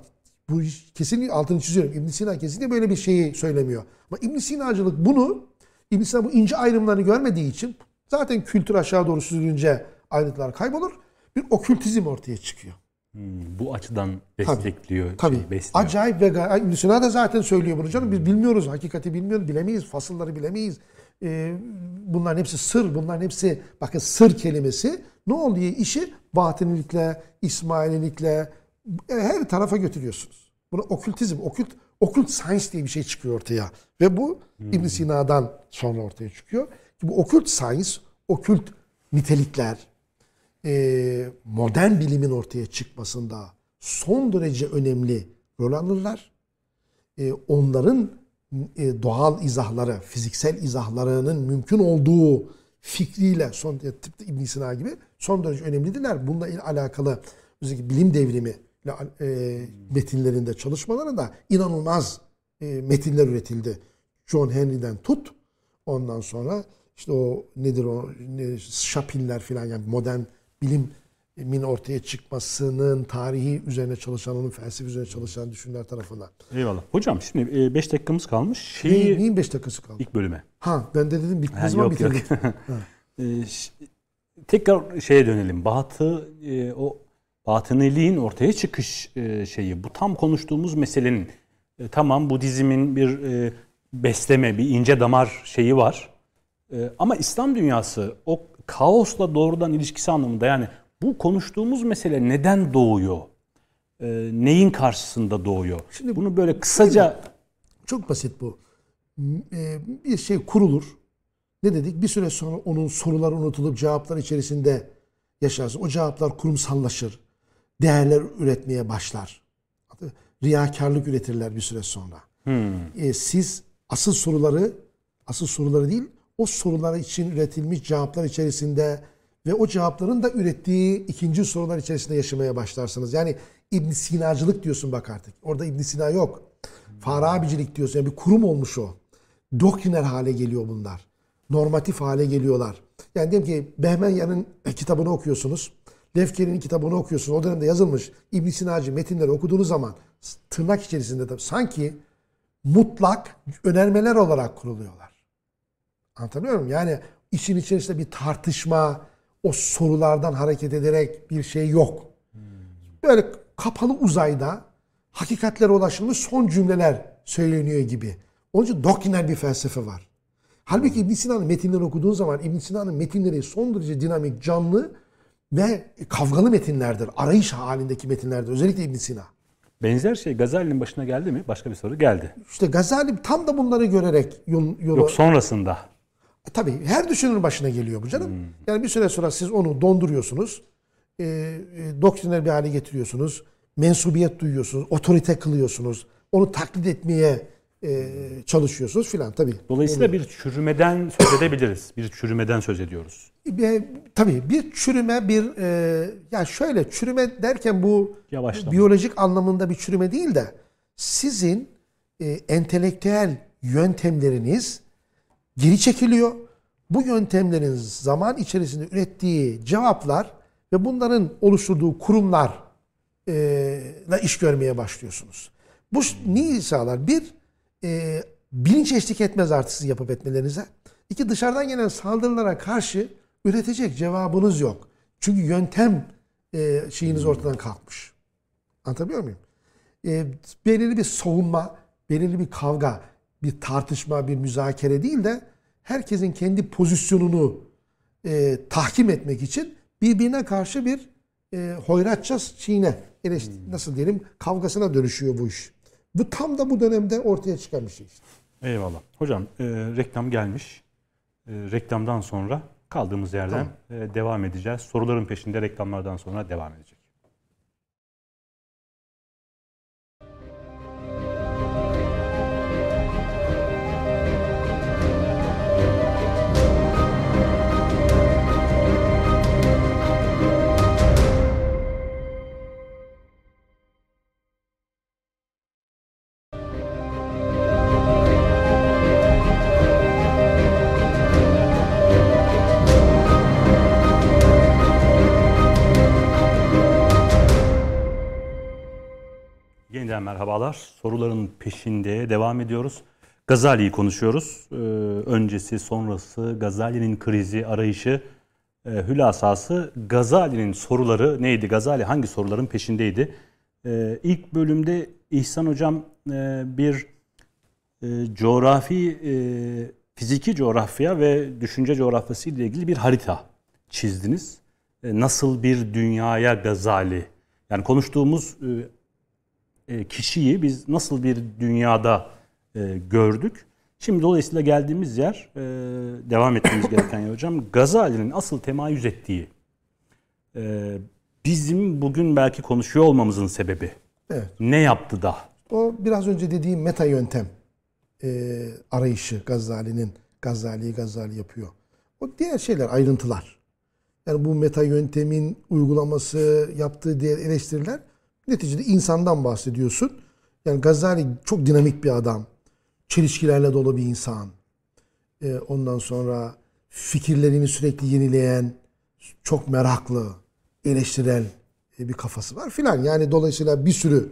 bu kesinlikle altını çiziyorum. İbn Sina kesinlikle böyle bir şeyi söylemiyor. Ama İbn Sinacılık bunu İbn Sina bu ince ayrımlarını görmediği için zaten kültür aşağı doğru süzülünce ayrıntılar kaybolur. Bir okültizm ortaya çıkıyor. Hmm, bu açıdan destekliyor. Tabii. tabii. Şey, besliyor. Acayip ve İbn Sina da zaten söylüyor bunu canım. Biz bilmiyoruz. Hakikati bilmiyoruz. Bilemeyiz. Fasılları bilemeyiz. Ee, bunların hepsi sır. Bunların hepsi bakın sır kelimesi ne oluyor? İşi batınilikle, İsmaililikle her tarafa götürüyorsunuz. Bunu okültizm, okült, okült science diye bir şey çıkıyor ortaya. Ve bu hmm. ibn Sina'dan sonra ortaya çıkıyor. Bu okült science, okült nitelikler, e, modern bilimin ortaya çıkmasında son derece önemli rol alırlar. E, onların e, doğal izahları, fiziksel izahlarının mümkün olduğu fikriyle son tıpta İbn Sina gibi son derece önemlidirler. Bununla alakalı özellikle bilim devrimi e, metinlerinde çalışmalarında inanılmaz e, metinler üretildi. John Henry'den tut ondan sonra işte o nedir o ne, Şapiller filan yani modern bilimin ortaya çıkmasının tarihi üzerine çalışan, onun felsefe üzerine çalışan düşünürler tarafından. Eyvallah. Hocam şimdi 5 dakikamız kalmış. Şeyi, neyin 5 dakikası kaldı? İlk bölüme. Ha ben de dedim bitmez mi bitirdik. e, tekrar şeye dönelim. Batı e, o batıniliğin ortaya çıkış e, şeyi. Bu tam konuştuğumuz meselenin e, tamam Budizmin bir e, besleme, bir ince damar şeyi var. E, ama İslam dünyası o kaosla doğrudan ilişkisi anlamında yani bu konuştuğumuz mesele neden doğuyor? E, neyin karşısında doğuyor? Şimdi bunu böyle kısaca çok basit bu. E, bir şey kurulur. Ne dedik? Bir süre sonra onun soruları unutulup cevaplar içerisinde yaşarsın. O cevaplar kurumsallaşır. Değerler üretmeye başlar. Riyakarlık üretirler bir süre sonra. Hmm. E, siz asıl soruları, asıl soruları değil, o sorular için üretilmiş cevaplar içerisinde ve o cevapların da ürettiği ikinci sorular içerisinde yaşamaya başlarsınız. Yani İbn Sinacılık diyorsun bak artık. Orada İbn Sina yok. Farabicilik diyorsun. Yani bir kurum olmuş o. Doktriner hale geliyor bunlar. Normatif hale geliyorlar. Yani diyelim ki Behmenyan'ın kitabını okuyorsunuz. Lefkeri'nin kitabını okuyorsunuz. O dönemde yazılmış İbn Sinacı metinleri okuduğunuz zaman tırnak içerisinde de sanki mutlak önermeler olarak kuruluyorlar. Anlatabiliyor muyum? Yani işin içerisinde bir tartışma, o sorulardan hareket ederek bir şey yok. Böyle kapalı uzayda hakikatlere ulaşılmış son cümleler söyleniyor gibi. Onun için doktriner bir felsefe var. Halbuki İbn Sina'nın metinleri okuduğun zaman İbn Sina'nın metinleri son derece dinamik, canlı ve kavgalı metinlerdir. Arayış halindeki metinlerdir. Özellikle İbn Sina. Benzer şey Gazali'nin başına geldi mi? Başka bir soru geldi. İşte Gazali tam da bunları görerek yol, yola... Yok sonrasında. E, tabii her düşünürün başına geliyor bu canım. Hmm. Yani bir süre sonra siz onu donduruyorsunuz. E, e, doktriner bir hale getiriyorsunuz. Mensubiyet duyuyorsunuz. Otorite kılıyorsunuz. Onu taklit etmeye e, çalışıyorsunuz filan tabii. Dolayısıyla oluyor. bir çürümeden söz edebiliriz. Bir çürümeden söz ediyoruz. E, tabii bir çürüme bir e, ya şöyle çürüme derken bu Yavaşlama. biyolojik anlamında bir çürüme değil de sizin e, entelektüel yöntemleriniz geri çekiliyor. Bu yöntemlerin zaman içerisinde ürettiği cevaplar ve bunların oluşturduğu kurumlarla e, iş görmeye başlıyorsunuz. Bu neyi sağlar? Bir, e, bilinç eşlik etmez artık sizin yapıp etmelerinize. İki, dışarıdan gelen saldırılara karşı üretecek cevabınız yok. Çünkü yöntem e, şeyiniz ortadan kalkmış. Anlatabiliyor muyum? E, belirli bir savunma, belirli bir kavga, bir tartışma, bir müzakere değil de herkesin kendi pozisyonunu e, tahkim etmek için birbirine karşı bir e, hoyratça çiğne, eleştir, hmm. nasıl diyelim kavgasına dönüşüyor bu iş. Bu tam da bu dönemde ortaya çıkan bir şey işte. Eyvallah. Hocam e, reklam gelmiş. E, reklamdan sonra kaldığımız yerden tamam. devam edeceğiz. Soruların peşinde reklamlardan sonra devam edeceğiz. Merhabalar. Soruların peşinde devam ediyoruz. Gazali'yi konuşuyoruz. Ee, öncesi, sonrası, Gazali'nin krizi, arayışı, e, hülasası. Gazali'nin soruları neydi? Gazali hangi soruların peşindeydi? Ee, ilk bölümde İhsan Hocam e, bir e, coğrafi, e, fiziki coğrafya ve düşünce coğrafyası ile ilgili bir harita çizdiniz. E, nasıl bir dünyaya Gazali, yani konuştuğumuz e, kişiyi biz nasıl bir dünyada e, gördük. Şimdi dolayısıyla geldiğimiz yer, e, devam etmemiz gereken yer hocam, Gazali'nin asıl temayüz ettiği, e, bizim bugün belki konuşuyor olmamızın sebebi. Evet. Ne yaptı da? O biraz önce dediğim meta yöntem e, arayışı Gazali'nin Gazali Gazali yapıyor. O diğer şeyler ayrıntılar. Yani bu meta yöntemin uygulaması, yaptığı diğer eleştiriler neticede insandan bahsediyorsun. Yani Gazali çok dinamik bir adam. Çelişkilerle dolu bir insan. E, ondan sonra fikirlerini sürekli yenileyen, çok meraklı, eleştirel e, bir kafası var filan. Yani dolayısıyla bir sürü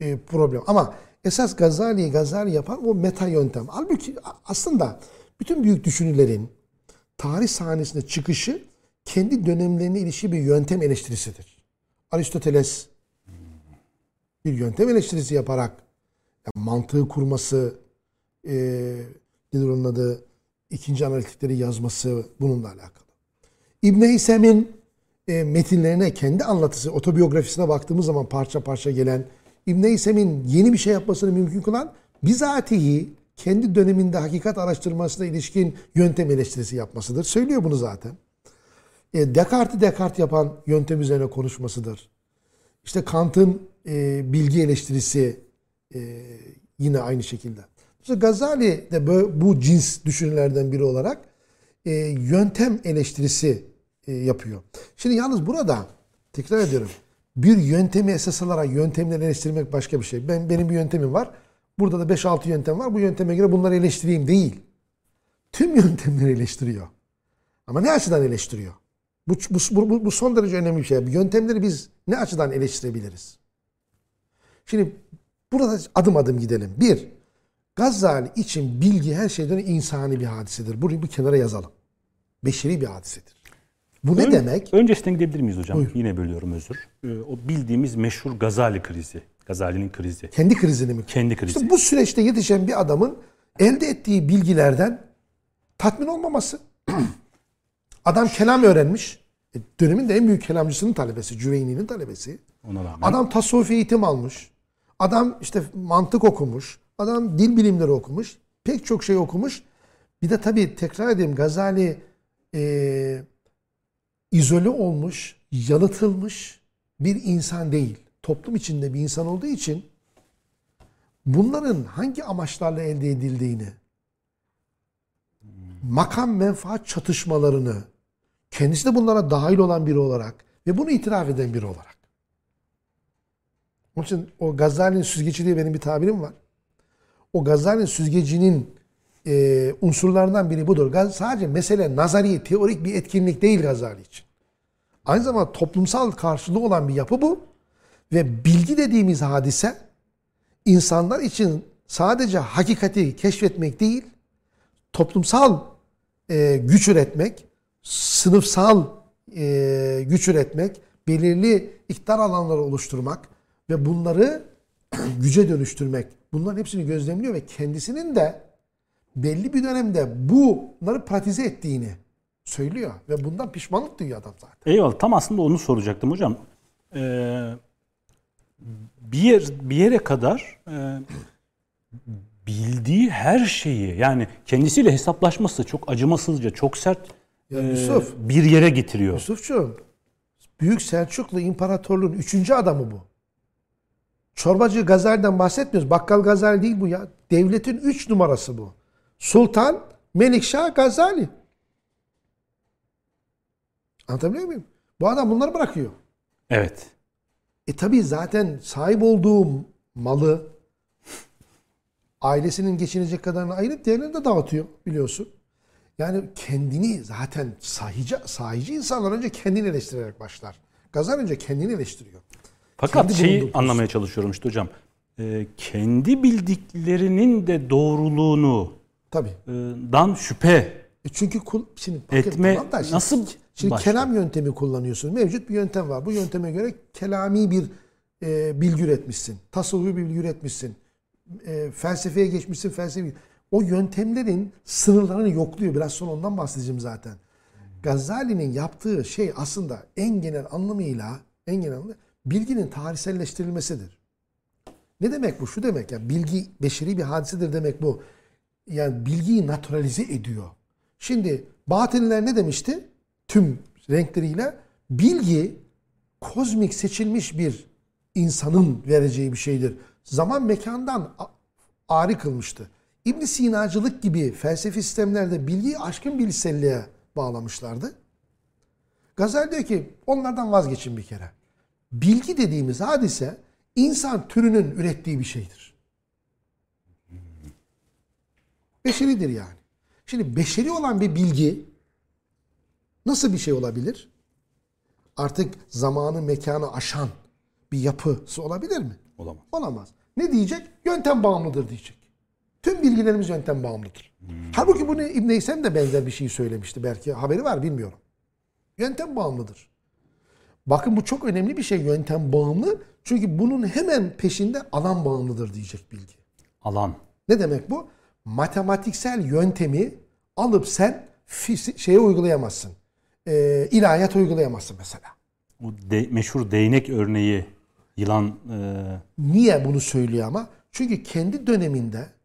e, problem. Ama esas Gazali Gazali yapan o meta yöntem. Halbuki aslında bütün büyük düşünürlerin tarih sahnesine çıkışı kendi dönemlerine ilişkin bir yöntem eleştirisidir. Aristoteles bir yöntem eleştirisi yaparak yani mantığı kurması, e, nedir onun adı, ikinci analitikleri yazması bununla alakalı. İbn Heysem'in e, metinlerine, kendi anlatısı, otobiyografisine baktığımız zaman parça parça gelen İbn Heysem'in yeni bir şey yapmasını mümkün kılan bizatihi kendi döneminde hakikat araştırmasına ilişkin yöntem eleştirisi yapmasıdır. Söylüyor bunu zaten. E, Descartes'i Descartes yapan yöntem üzerine konuşmasıdır. İşte Kant'ın e, bilgi eleştirisi e, yine aynı şekilde. Mesela Gazali de böyle, bu cins düşünürlerden biri olarak e, yöntem eleştirisi e, yapıyor. Şimdi yalnız burada tekrar ediyorum. Bir yöntemi esas alarak yöntemleri eleştirmek başka bir şey. Ben Benim bir yöntemim var. Burada da 5-6 yöntem var. Bu yönteme göre bunları eleştireyim değil. Tüm yöntemleri eleştiriyor. Ama ne açıdan eleştiriyor? Bu, bu, bu, bu son derece önemli bir şey. Yöntemleri biz ne açıdan eleştirebiliriz? Şimdi burada adım adım gidelim. Bir, Gazali için bilgi her şeyden insani bir hadisedir. Burayı bir kenara yazalım. Beşeri bir hadisedir. Bu ne Ön, demek? Öncesinden gidebilir miyiz hocam? Buyur. Yine bölüyorum özür. Ee, o bildiğimiz meşhur Gazali krizi. Gazali'nin krizi. Kendi krizini mi? Kendi krizi. İşte bu süreçte yetişen bir adamın elde ettiği bilgilerden tatmin olmaması. Adam kelam öğrenmiş. E, dönemin de en büyük kelamcısının talebesi. Cüveyni'nin talebesi. Ona rağmen. Adam tasavvufi eğitim almış. Adam işte mantık okumuş. Adam dil bilimleri okumuş. Pek çok şey okumuş. Bir de tabii tekrar edeyim Gazali e, izole olmuş, yalıtılmış bir insan değil. Toplum içinde bir insan olduğu için bunların hangi amaçlarla elde edildiğini, makam menfaat çatışmalarını, kendisi de bunlara dahil olan biri olarak ve bunu itiraf eden biri olarak. Onun için o Gazali'nin süzgeci diye benim bir tabirim var. O Gazali'nin süzgecinin e, unsurlarından biri budur. Sadece mesele nazari, teorik bir etkinlik değil Gazali için. Aynı zamanda toplumsal karşılığı olan bir yapı bu. Ve bilgi dediğimiz hadise insanlar için sadece hakikati keşfetmek değil, toplumsal e, güç üretmek, sınıfsal e, güç üretmek, belirli iktidar alanları oluşturmak ve bunları güce dönüştürmek. Bunların hepsini gözlemliyor ve kendisinin de belli bir dönemde bunları pratize ettiğini söylüyor. Ve bundan pişmanlık duyuyor adam zaten. Eyvallah. Tam aslında onu soracaktım hocam. Ee, bir, yer, bir yere kadar e, bildiği her şeyi yani kendisiyle hesaplaşması çok acımasızca, çok sert ya e, Yusuf, bir yere getiriyor. Yusufcuğum, Büyük Selçuklu İmparatorluğu'nun üçüncü adamı bu. Çorbacı Gazali'den bahsetmiyoruz. Bakkal Gazali değil bu ya. Devletin üç numarası bu. Sultan Melikşah Gazali. Anlatabiliyor muyum? Bu adam bunları bırakıyor. Evet. E tabi zaten sahip olduğum malı ailesinin geçinecek kadarını ayırıp diğerlerini de dağıtıyor biliyorsun. Yani kendini zaten sahici, sahici insanlar önce kendini eleştirerek başlar. Gazan önce kendini eleştiriyor. Fakat kendi şeyi anlamaya çalışıyorum işte hocam. E, kendi bildiklerinin de doğruluğunu Tabii. E, dan şüphe e çünkü kul, şimdi etme da şimdi, nasıl Şimdi başka. kelam yöntemi kullanıyorsun. Mevcut bir yöntem var. Bu yönteme göre kelami bir e, bilgi üretmişsin. Tasavvufi bir bilgi üretmişsin. E, felsefeye geçmişsin. Felsefi. O yöntemlerin sınırlarını yokluyor. Biraz sonra ondan bahsedeceğim zaten. Gazali'nin yaptığı şey aslında en genel anlamıyla en genel anlamıyla bilginin tarihselleştirilmesidir. Ne demek bu? Şu demek ya bilgi beşeri bir hadisedir demek bu. Yani bilgiyi naturalize ediyor. Şimdi Batıniler ne demişti? tüm renkleriyle bilgi kozmik seçilmiş bir insanın vereceği bir şeydir. Zaman mekandan ari kılmıştı. İbn Sinacılık gibi felsefi sistemlerde bilgiyi aşkın bilselliğe bağlamışlardı. Gazali diyor ki onlardan vazgeçin bir kere. Bilgi dediğimiz hadise insan türünün ürettiği bir şeydir. Beşeridir yani. Şimdi beşeri olan bir bilgi nasıl bir şey olabilir? Artık zamanı mekanı aşan bir yapısı olabilir mi? Olamaz. Olamaz. Ne diyecek? Yöntem bağımlıdır diyecek. Tüm bilgilerimiz yöntem bağımlıdır. Hmm. Halbuki bunu İbn Heysem de benzer bir şey söylemişti. Belki haberi var bilmiyorum. Yöntem bağımlıdır. Bakın bu çok önemli bir şey yöntem bağımlı. Çünkü bunun hemen peşinde alan bağımlıdır diyecek bilgi. Alan. Ne demek bu? Matematiksel yöntemi alıp sen şeye uygulayamazsın. Ee, ilahiyat uygulayamazsın mesela. O de, meşhur değnek örneği yılan... E... Niye bunu söylüyor ama? Çünkü kendi döneminde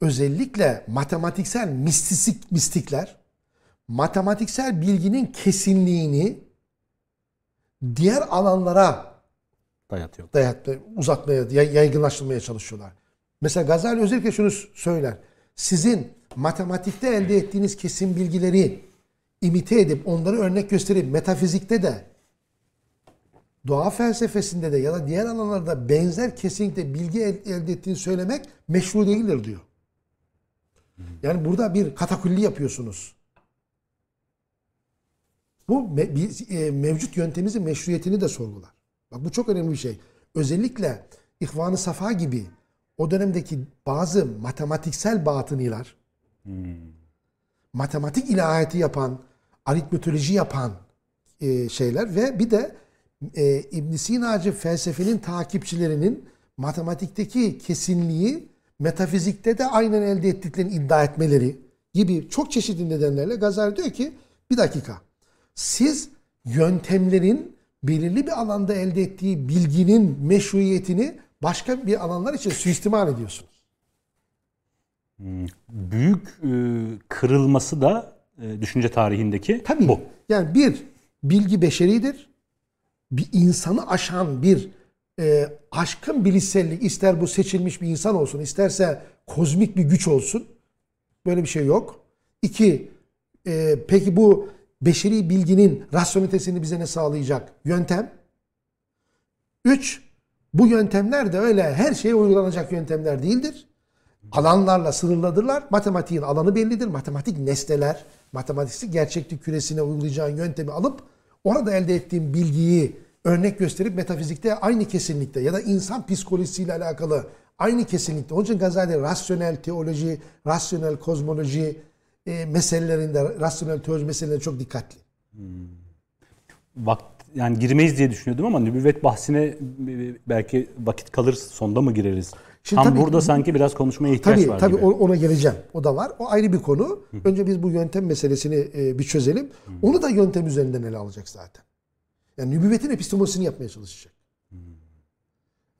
özellikle matematiksel mistisik mistikler matematiksel bilginin kesinliğini diğer alanlara dayatıyor. Dayatma, uzatmaya, yaygınlaştırmaya çalışıyorlar. Mesela Gazali özellikle şunu söyler. Sizin matematikte elde ettiğiniz kesin bilgileri imite edip onları örnek gösterip metafizikte de doğa felsefesinde de ya da diğer alanlarda benzer kesinlikle bilgi elde ettiğini söylemek meşru değildir diyor. Yani burada bir katakulli yapıyorsunuz. Bu e, mevcut yöntemimizin meşruiyetini de sorgular. Bak bu çok önemli bir şey. Özellikle İhvan-ı Safa gibi o dönemdeki bazı matematiksel batıniler hmm. matematik ilahiyatı yapan, aritmetoloji yapan e, şeyler ve bir de e, İbn Sina'cı felsefenin takipçilerinin matematikteki kesinliği metafizikte de aynen elde ettiklerini iddia etmeleri gibi çok çeşitli nedenlerle Gazali diyor ki bir dakika siz yöntemlerin belirli bir alanda elde ettiği bilginin meşruiyetini başka bir alanlar için suistimal ediyorsunuz. Hmm. Büyük e, kırılması da e, düşünce tarihindeki Tabii. bu. Yani bir bilgi beşeridir. Bir insanı aşan bir e, aşkın bilişsellik ister bu seçilmiş bir insan olsun isterse kozmik bir güç olsun. Böyle bir şey yok. İki, e, peki bu beşeri bilginin rasyonitesini bize ne sağlayacak? Yöntem. Üç, bu yöntemler de öyle her şeye uygulanacak yöntemler değildir. Alanlarla sınırladırlar. Matematiğin alanı bellidir. Matematik nesneler, matematikçi gerçeklik küresine uygulayacağın yöntemi alıp orada elde ettiğin bilgiyi örnek gösterip metafizikte aynı kesinlikte ya da insan psikolojisiyle alakalı aynı kesinlikte. Onun için Gazali rasyonel teoloji, rasyonel kozmoloji, e, meselelerinde, rasyonel teoloji meselelerinde çok dikkatli. Hmm. Vakt, yani girmeyiz diye düşünüyordum ama nübüvvet bahsine belki vakit kalır sonda mı gireriz? Şimdi Tam tabii, burada sanki biraz konuşmaya ihtiyaç tabii, var tabii, gibi. Tabii ona geleceğim. O da var. O ayrı bir konu. Önce biz bu yöntem meselesini e, bir çözelim. Onu da yöntem üzerinden ele alacak zaten. Yani nübüvvetin epistemolojisini yapmaya çalışacak.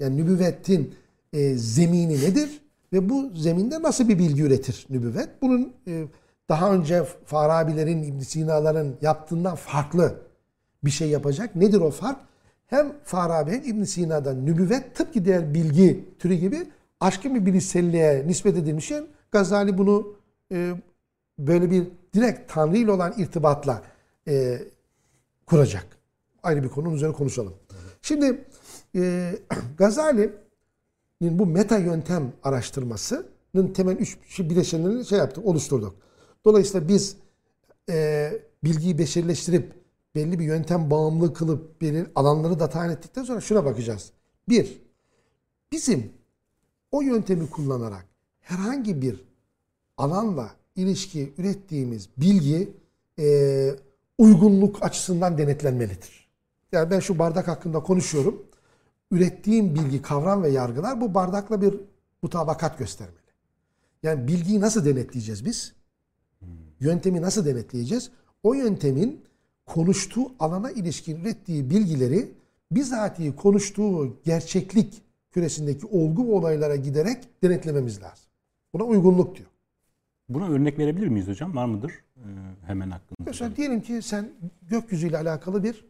Yani nübüvvetin e, zemini nedir? Ve bu zeminde nasıl bir bilgi üretir nübüvvet? Bunun e, daha önce Farabilerin, İbn Sina'ların yaptığından farklı bir şey yapacak. Nedir o fark? Hem Farabi hem İbn Sina'dan nübüvvet tıpkı diğer bilgi türü gibi aşkın bir bilişselliğe nispet edilmişken Gazali bunu e, böyle bir direkt Tanrı ile olan irtibatla e, kuracak. Ayrı bir konunun üzerine konuşalım. Şimdi e, Gazali'nin bu meta yöntem araştırmasının temel üç bileşenlerini şey yaptık, oluşturduk. Dolayısıyla biz e, bilgiyi beşerileştirip belli bir yöntem bağımlı kılıp belirli alanları da tayin ettikten sonra şuna bakacağız. Bir, bizim o yöntemi kullanarak herhangi bir alanla ilişki ürettiğimiz bilgi e, uygunluk açısından denetlenmelidir. Yani ben şu bardak hakkında konuşuyorum. Ürettiğim bilgi, kavram ve yargılar bu bardakla bir mutabakat göstermeli. Yani bilgiyi nasıl denetleyeceğiz biz? Yöntemi nasıl denetleyeceğiz? O yöntemin konuştuğu alana ilişkin ürettiği bilgileri bizatihi konuştuğu gerçeklik küresindeki olgu ve olaylara giderek denetlememiz lazım. Buna uygunluk diyor. Buna örnek verebilir miyiz hocam? Var mıdır? Ee, Hemen aklınıza. Mesela diyelim ki sen gökyüzüyle alakalı bir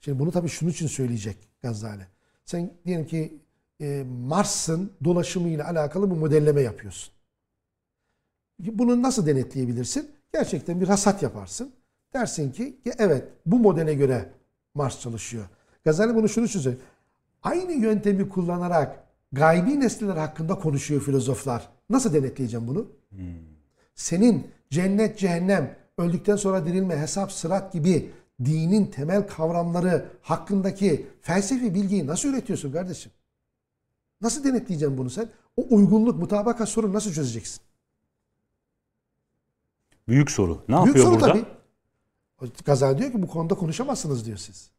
Şimdi bunu tabii şunun için söyleyecek Gazali. Sen diyelim ki e, Mars'ın dolaşımıyla alakalı bir modelleme yapıyorsun. Bunu nasıl denetleyebilirsin? Gerçekten bir rasat yaparsın. Dersin ki evet bu modele göre Mars çalışıyor. Gazali bunu şunu söylüyor. Aynı yöntemi kullanarak gaybi nesneler hakkında konuşuyor filozoflar. Nasıl denetleyeceğim bunu? Hmm. Senin cennet, cehennem, öldükten sonra dirilme, hesap, sırat gibi dinin temel kavramları hakkındaki felsefi bilgiyi nasıl üretiyorsun kardeşim? Nasıl denetleyeceğim bunu sen? O uygunluk, mutabakat sorunu nasıl çözeceksin? Büyük soru. Ne Büyük yapıyor soru burada? Tabii. Gazali diyor ki bu konuda konuşamazsınız diyor siz.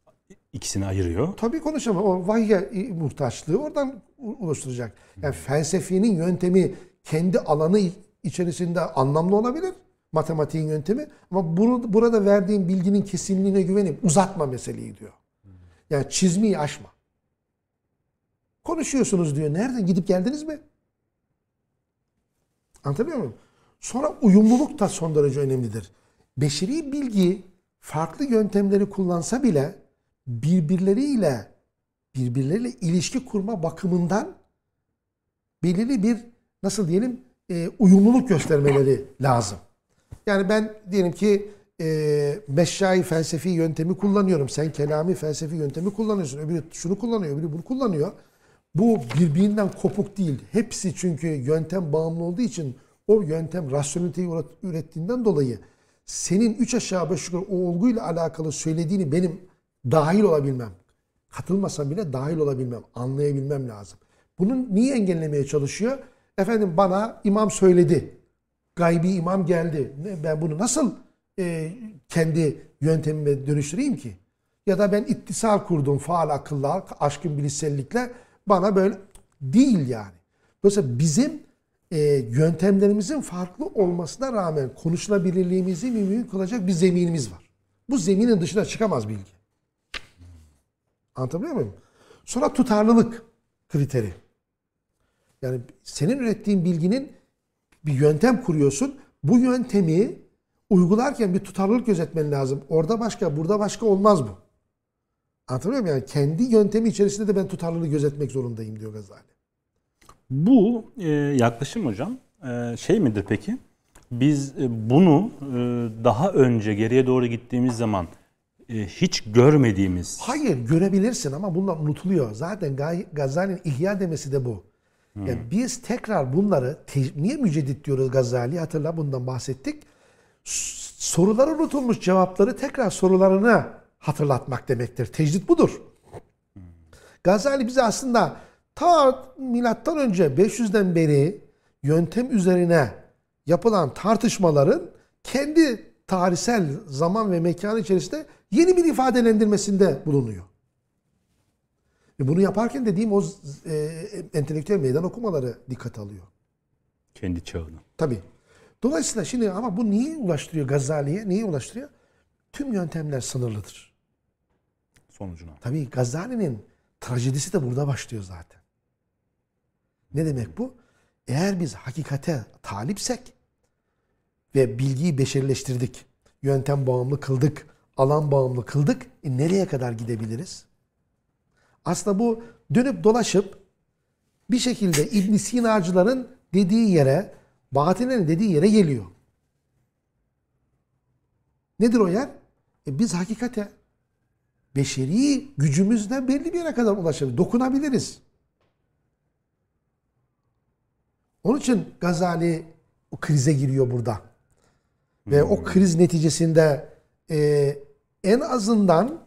İkisini ayırıyor. Tabii konuşamam. O vahye muhtaçlığı oradan oluşturacak. Yani felsefenin yöntemi kendi alanı içerisinde anlamlı olabilir. Matematiğin yöntemi. Ama bunu, burada verdiğim bilginin kesinliğine güvenip uzatma meseleyi diyor. Yani çizmeyi aşma. Konuşuyorsunuz diyor. Nereden gidip geldiniz mi? Anlatabiliyor muyum? Sonra uyumluluk da son derece önemlidir. Beşeri bilgi farklı yöntemleri kullansa bile birbirleriyle birbirleriyle ilişki kurma bakımından belirli bir nasıl diyelim e, uyumluluk göstermeleri lazım. Yani ben diyelim ki e, meşşai felsefi yöntemi kullanıyorum. Sen kelami felsefi yöntemi kullanıyorsun. Öbürü şunu kullanıyor, öbürü bunu kullanıyor. Bu birbirinden kopuk değil. Hepsi çünkü yöntem bağımlı olduğu için o yöntem rasyoneliteyi ürettiğinden dolayı senin üç aşağı beş yukarı o olguyla alakalı söylediğini benim dahil olabilmem, katılmasam bile dahil olabilmem, anlayabilmem lazım. Bunu niye engellemeye çalışıyor? Efendim bana imam söyledi. Gaybi imam geldi. Ben bunu nasıl e, kendi yöntemime dönüştüreyim ki? Ya da ben ittisal kurdum faal akılla, aşkın bilişsellikle. Bana böyle değil yani. Dolayısıyla bizim e, yöntemlerimizin farklı olmasına rağmen konuşulabilirliğimizi mümkün kılacak bir zeminimiz var. Bu zeminin dışına çıkamaz bilgi. Anlatabiliyor muyum? Sonra tutarlılık kriteri. Yani senin ürettiğin bilginin bir yöntem kuruyorsun. Bu yöntemi uygularken bir tutarlılık gözetmen lazım. Orada başka, burada başka olmaz bu. Anlatabiliyor muyum? Yani kendi yöntemi içerisinde de ben tutarlılığı gözetmek zorundayım diyor Gazali. Bu e, yaklaşım hocam e, şey midir peki? Biz e, bunu e, daha önce geriye doğru gittiğimiz zaman e, hiç görmediğimiz... Hayır görebilirsin ama bunlar unutuluyor. Zaten Gazali'nin ihya demesi de bu. Yani biz tekrar bunları, niye müceddit diyoruz Gazali hatırla bundan bahsettik. Sorular unutulmuş cevapları tekrar sorularını hatırlatmak demektir. Tecdit budur. Gazali bize aslında ta milattan önce 500'den beri yöntem üzerine yapılan tartışmaların kendi tarihsel zaman ve mekan içerisinde yeni bir ifadelendirmesinde bulunuyor. Ve bunu yaparken dediğim o e, entelektüel meydan okumaları dikkat alıyor. Kendi çağını. Tabii. Dolayısıyla şimdi ama bu niye ulaştırıyor Gazali'ye? Niye ulaştırıyor? Tüm yöntemler sınırlıdır. Sonucuna. Tabii Gazali'nin trajedisi de burada başlıyor zaten. Ne demek bu? Eğer biz hakikate talipsek ve bilgiyi beşerileştirdik, yöntem bağımlı kıldık, alan bağımlı kıldık, e nereye kadar gidebiliriz? Aslında bu dönüp dolaşıp bir şekilde İbn Sina'cıların dediği yere, Bahattinlerin dediği yere geliyor. Nedir o yer? E biz hakikate beşeri gücümüzle belli bir yere kadar ulaşabiliriz. Dokunabiliriz. Onun için Gazali o krize giriyor burada. Ve o hmm. kriz neticesinde e, en azından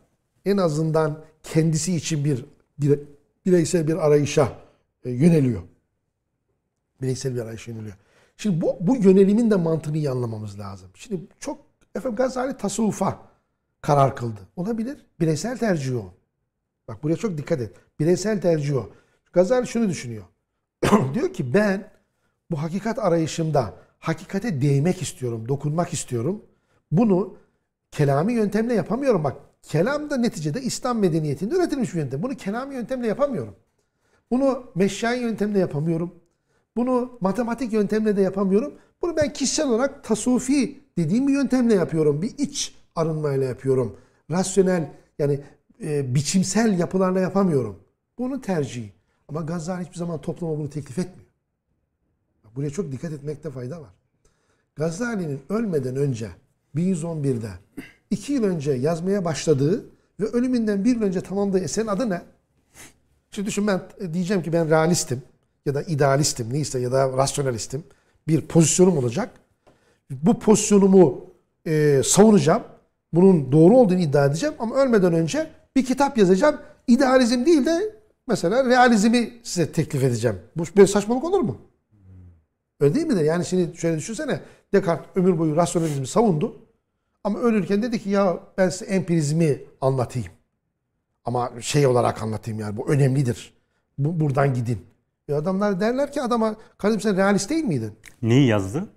en azından kendisi için bir, bir bireysel bir arayışa e, yöneliyor. Bireysel bir arayışa yöneliyor. Şimdi bu, bu yönelimin de mantığını iyi anlamamız lazım. Şimdi çok efendim Gazali tasavvufa karar kıldı. Olabilir. Bireysel tercih o. Bak buraya çok dikkat et. Bireysel tercih o. Gazali şunu düşünüyor. diyor ki ben bu hakikat arayışımda hakikate değmek istiyorum, dokunmak istiyorum. Bunu kelami yöntemle yapamıyorum. Bak kelam da neticede İslam medeniyetinde üretilmiş bir yöntem. Bunu kelami yöntemle yapamıyorum. Bunu meşşai yöntemle yapamıyorum. Bunu matematik yöntemle de yapamıyorum. Bunu ben kişisel olarak tasavvufi dediğim bir yöntemle yapıyorum. Bir iç arınmayla yapıyorum. Rasyonel yani e, biçimsel yapılarla yapamıyorum. Bunun tercihi. Ama Gazali hiçbir zaman topluma bunu teklif etmiyor. Buraya çok dikkat etmekte fayda var. Gazali'nin ölmeden önce 1111'de iki yıl önce yazmaya başladığı ve ölümünden bir yıl önce tamamladığı eserin adı ne? Şimdi düşün ben diyeceğim ki ben realistim ya da idealistim neyse ya da rasyonalistim. Bir pozisyonum olacak. Bu pozisyonumu e, savunacağım. Bunun doğru olduğunu iddia edeceğim ama ölmeden önce bir kitap yazacağım. İdealizm değil de mesela realizmi size teklif edeceğim. Bu böyle saçmalık olur mu? Öyle değil midir? Yani şimdi şöyle düşünsene. Descartes ömür boyu rasyonalizmi savundu. Ama ölürken dedi ki ya ben size empirizmi anlatayım. Ama şey olarak anlatayım yani bu önemlidir. Bu, buradan gidin. E adamlar derler ki adama kardeşim sen realist değil miydin? Neyi yazdı?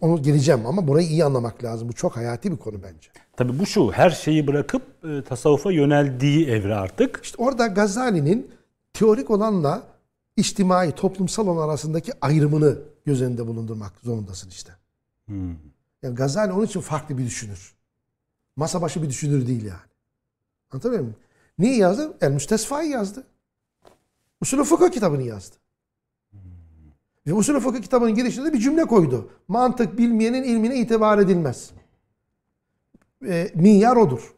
Onu geleceğim ama burayı iyi anlamak lazım. Bu çok hayati bir konu bence. Tabii bu şu her şeyi bırakıp e, tasavvufa yöneldiği evre artık. İşte orada Gazali'nin teorik olanla içtimai, toplumsal olan arasındaki ayrımını göz önünde bulundurmak zorundasın işte. Hmm. Yani Gazali onun için farklı bir düşünür. Masa başı bir düşünür değil yani. Anlatabiliyor muyum? Niye yazdı? El Müstesfa'yı yazdı. Usulü fıkıh kitabını yazdı. Ve usulü fıkıh kitabının girişinde bir cümle koydu. Mantık bilmeyenin ilmine itibar edilmez. E, minyar odur.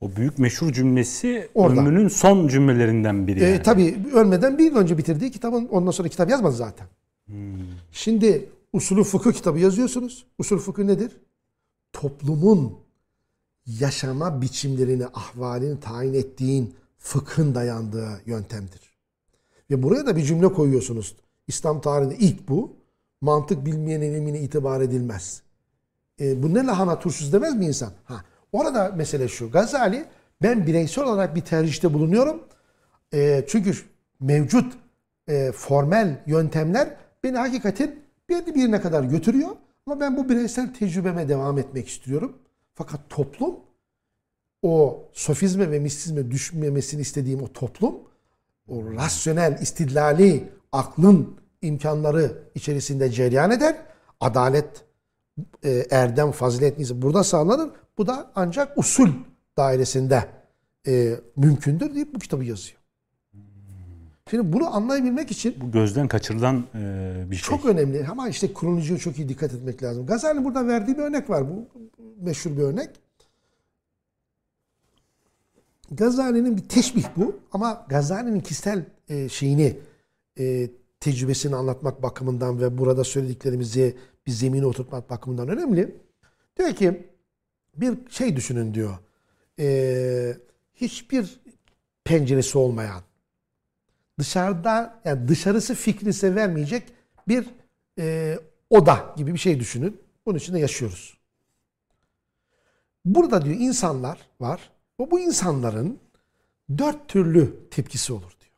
O büyük meşhur cümlesi Orada. ömrünün son cümlelerinden biri. Yani. E, tabii ölmeden bir yıl önce bitirdiği kitabın ondan sonra kitap yazmadı zaten. Hmm. Şimdi usulü fıkıh kitabı yazıyorsunuz. Usul fıkıh nedir? Toplumun yaşama biçimlerini, ahvalini tayin ettiğin fıkhın dayandığı yöntemdir. Ve buraya da bir cümle koyuyorsunuz. İslam tarihinde ilk bu. Mantık bilmeyenin ilmine itibar edilmez. E, bu ne lahana turşusu demez mi insan? Ha, orada mesele şu. Gazali ben bireysel olarak bir tercihte bulunuyorum. E, çünkü mevcut e, formel yöntemler beni hakikaten bir birine kadar götürüyor. Ama ben bu bireysel tecrübeme devam etmek istiyorum. Fakat toplum o sofizme ve mistizme düşmemesini istediğim o toplum o rasyonel, istidlali aklın imkanları içerisinde cereyan eder. Adalet, e, erdem, fazilet neyse burada sağlanır. Bu da ancak usul dairesinde e, mümkündür deyip bu kitabı yazıyor. Şimdi bunu anlayabilmek için bu gözden kaçırılan e, bir şey. Çok önemli ama işte kronolojiye çok iyi dikkat etmek lazım. Gazali'nin burada verdiği bir örnek var. Bu meşhur bir örnek. Gazali'nin bir teşbih bu ama Gazali'nin kişisel e, şeyini e, tecrübesini anlatmak bakımından ve burada söylediklerimizi bir zemine oturtmak bakımından önemli. Diyor ki bir şey düşünün diyor. E, hiçbir penceresi olmayan dışarıda yani dışarısı fikri size vermeyecek bir e, oda gibi bir şey düşünün. Bunun içinde yaşıyoruz. Burada diyor insanlar var ve bu insanların dört türlü tepkisi olur diyor.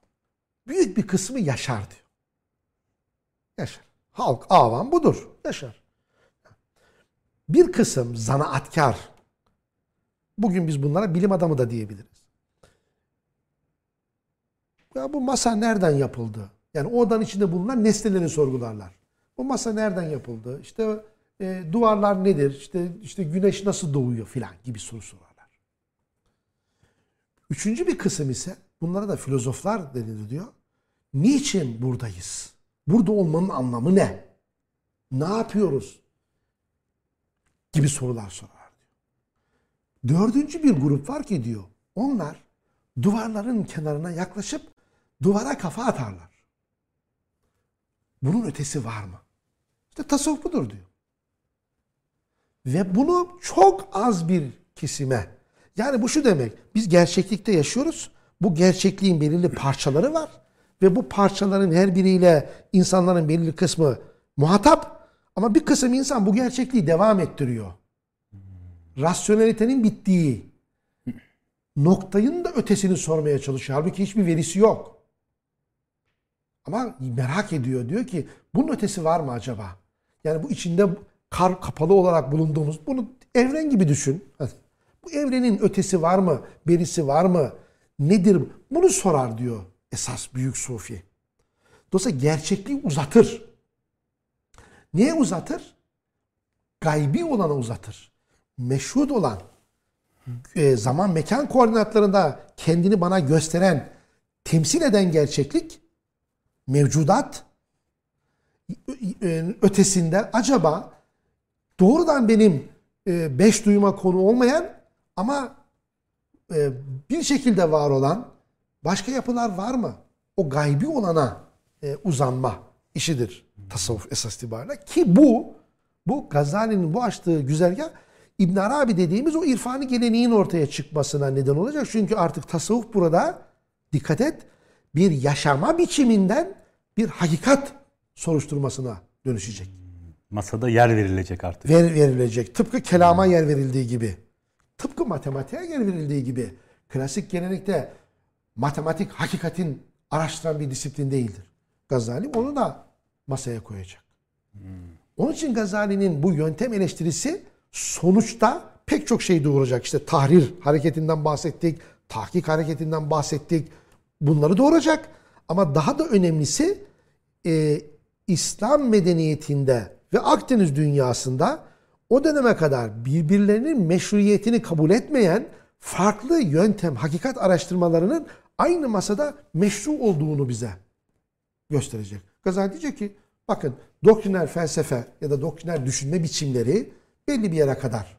Büyük bir kısmı yaşar diyor. Yaşar. Halk, avam budur. Yaşar. Bir kısım zanaatkar. Bugün biz bunlara bilim adamı da diyebiliriz. Ya bu masa nereden yapıldı? Yani o odanın içinde bulunan nesneleri sorgularlar. Bu masa nereden yapıldı? İşte e, duvarlar nedir? İşte işte güneş nasıl doğuyor filan gibi soru sorarlar. Üçüncü bir kısım ise bunlara da filozoflar denilir diyor. Niçin buradayız? Burada olmanın anlamı ne? Ne yapıyoruz? Gibi sorular sorar. Dördüncü bir grup var ki diyor. Onlar duvarların kenarına yaklaşıp duvara kafa atarlar. Bunun ötesi var mı? İşte tasavvuf budur diyor. Ve bunu çok az bir kesime yani bu şu demek. Biz gerçeklikte yaşıyoruz. Bu gerçekliğin belirli parçaları var. Ve bu parçaların her biriyle insanların belirli kısmı muhatap. Ama bir kısım insan bu gerçekliği devam ettiriyor. Rasyonelitenin bittiği noktayın da ötesini sormaya çalışıyor. Halbuki hiçbir verisi yok. Ama merak ediyor. Diyor ki bunun ötesi var mı acaba? Yani bu içinde kar kapalı olarak bulunduğumuz bunu evren gibi düşün. Bu evrenin ötesi var mı? Berisi var mı? Nedir? Bunu sorar diyor esas büyük sufi. Dolayısıyla gerçekliği uzatır. Niye uzatır? gaybi olana uzatır. Meşhud olan e, zaman mekan koordinatlarında kendini bana gösteren, temsil eden gerçeklik mevcudat e, ötesinde acaba doğrudan benim e, beş duyuma konu olmayan ama e, bir şekilde var olan başka yapılar var mı? O gaybi olana uzanma işidir tasavvuf esas itibariyle. Ki bu bu Gazali'nin bu açtığı güzergah İbn Arabi dediğimiz o irfani geleneğin ortaya çıkmasına neden olacak. Çünkü artık tasavvuf burada dikkat et bir yaşama biçiminden bir hakikat soruşturmasına dönüşecek. Masada yer verilecek artık. Ver, verilecek. Tıpkı kelama yer verildiği gibi. Tıpkı matematiğe yer verildiği gibi. Klasik gelenekte matematik hakikatin araştıran bir disiplin değildir. Gazali onu da masaya koyacak. Hmm. Onun için Gazali'nin bu yöntem eleştirisi sonuçta pek çok şey doğuracak. İşte tahrir hareketinden bahsettik, tahkik hareketinden bahsettik. Bunları doğuracak. Ama daha da önemlisi e, İslam medeniyetinde ve Akdeniz dünyasında o döneme kadar birbirlerinin meşruiyetini kabul etmeyen farklı yöntem, hakikat araştırmalarının aynı masada meşru olduğunu bize gösterecek. Gazali diyecek ki bakın doktriner felsefe ya da doktriner düşünme biçimleri belli bir yere kadar.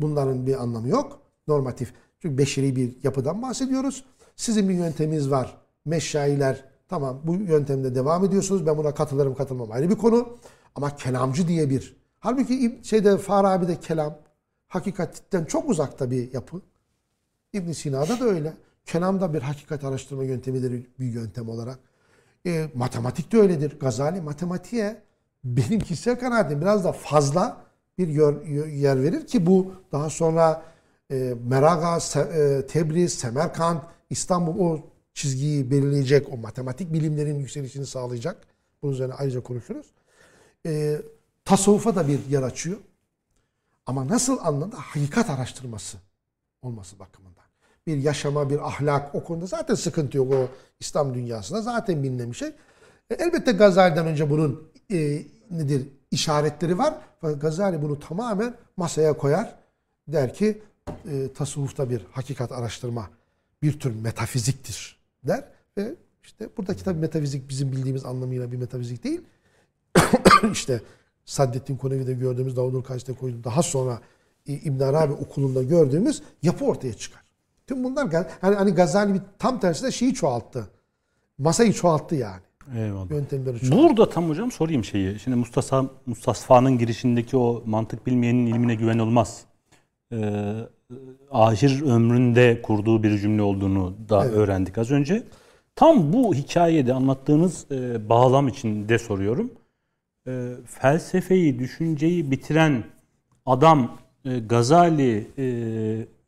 Bunların bir anlamı yok. Normatif. Çünkü beşeri bir yapıdan bahsediyoruz. Sizin bir yönteminiz var. Meşayiler tamam bu yöntemde devam ediyorsunuz. Ben buna katılırım katılmam ayrı bir konu. Ama kelamcı diye bir. Halbuki şeyde Farabi'de kelam hakikatten çok uzakta bir yapı. İbn Sina'da da öyle. Kelam da bir hakikat araştırma yöntemidir bir yöntem olarak. E, matematik de öyledir. Gazali matematiğe benim kişisel kanaatim biraz da fazla bir yer verir ki bu daha sonra e, Meraga, e, Tebriz, Semerkant, İstanbul o çizgiyi belirleyecek, o matematik bilimlerin yükselişini sağlayacak. Bunun üzerine ayrıca konuşuruz. E, tasavvufa da bir yer açıyor. Ama nasıl anlamda hakikat araştırması olması bakımından. Bir yaşama, bir ahlak o konuda zaten sıkıntı yok o İslam dünyasında zaten bilinen şey. E, elbette Gazali'den önce bunun e, nedir işaretleri var. Fakat Gazali bunu tamamen masaya koyar. Der ki e, tasavvufta bir hakikat araştırma bir tür metafiziktir der. Ve işte buradaki tabi metafizik bizim bildiğimiz anlamıyla bir metafizik değil. işte Saddettin Konevi'de gördüğümüz, Davudul Kaç'ta koyduğumuz, daha sonra İbn Arabi okulunda gördüğümüz yapı ortaya çıkar. Tüm bunlar hani, hani Gazali bir tam tersi de şeyi çoğalttı. Masayı çoğalttı yani. Eyvallah. Yöntemleri çoğalttı. Burada tam hocam sorayım şeyi. Şimdi Mustafa Mustafa'nın girişindeki o mantık bilmeyenin ilmine güven olmaz. Ee, ahir ömründe kurduğu bir cümle olduğunu da evet. öğrendik az önce. Tam bu hikayede anlattığınız e, bağlam için de soruyorum. E, felsefeyi, düşünceyi bitiren adam e, Gazali e,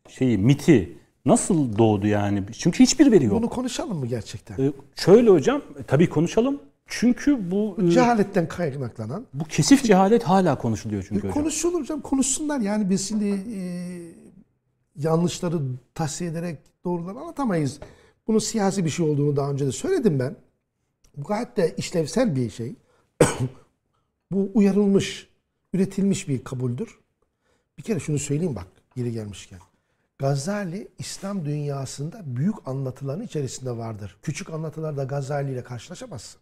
şeyi miti nasıl doğdu yani? Çünkü hiçbir veri yok. Bunu konuşalım mı gerçekten? E, şöyle hocam, e, tabii konuşalım. Çünkü bu e, cehaletten kaynaklanan bu kesif cehalet hala konuşuluyor çünkü e, hocam. Konuşulur hocam, konuşsunlar. Yani biz şimdi e, yanlışları tahsiye ederek doğruları anlatamayız. Bunun siyasi bir şey olduğunu daha önce de söyledim ben. Bu gayet de işlevsel bir şey. Bu uyarılmış, üretilmiş bir kabuldür. Bir kere şunu söyleyeyim bak yeri gelmişken. Gazali İslam dünyasında büyük anlatıların içerisinde vardır. Küçük anlatılarda Gazali ile karşılaşamazsın.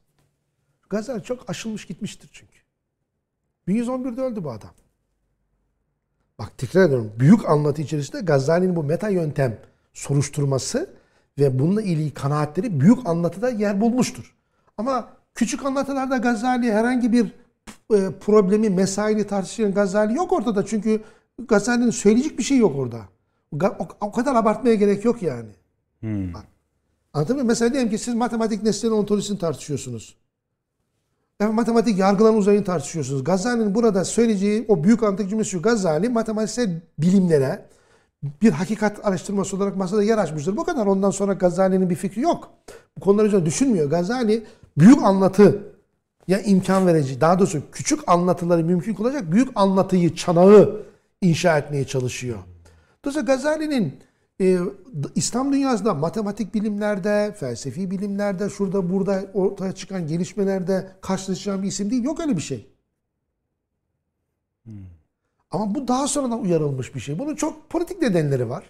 Gazali çok aşılmış gitmiştir çünkü. 1111'de öldü bu adam. Bak tekrar ediyorum. Büyük anlatı içerisinde Gazali'nin bu meta yöntem soruşturması ve bununla ilgili kanaatleri büyük anlatıda yer bulmuştur. Ama küçük anlatılarda Gazali herhangi bir e, problemi, mesaili tartışan Gazali yok ortada. Çünkü Gazali'nin söyleyecek bir şey yok orada. O, o kadar abartmaya gerek yok yani. Hmm. Bak. Anladın mı? Mesela diyelim ki siz matematik nesnenin ontolojisini tartışıyorsunuz. Matematik yargılan uzayını tartışıyorsunuz. Gazali'nin burada söyleyeceği o büyük antik cümlesi şu. Gazali matematiksel bilimlere bir hakikat araştırması olarak masada yer açmıştır. Bu kadar. Ondan sonra Gazali'nin bir fikri yok. Bu konular üzerine düşünmüyor. Gazali büyük anlatı ya imkan verici, daha doğrusu küçük anlatıları mümkün kılacak büyük anlatıyı, çanağı inşa etmeye çalışıyor. Dolayısıyla Gazali'nin e, İslam dünyasında matematik bilimlerde, felsefi bilimlerde, şurada burada ortaya çıkan gelişmelerde karşılaşacağım bir isim değil. Yok öyle bir şey. Ama bu daha sonradan uyarılmış bir şey. Bunun çok politik nedenleri var.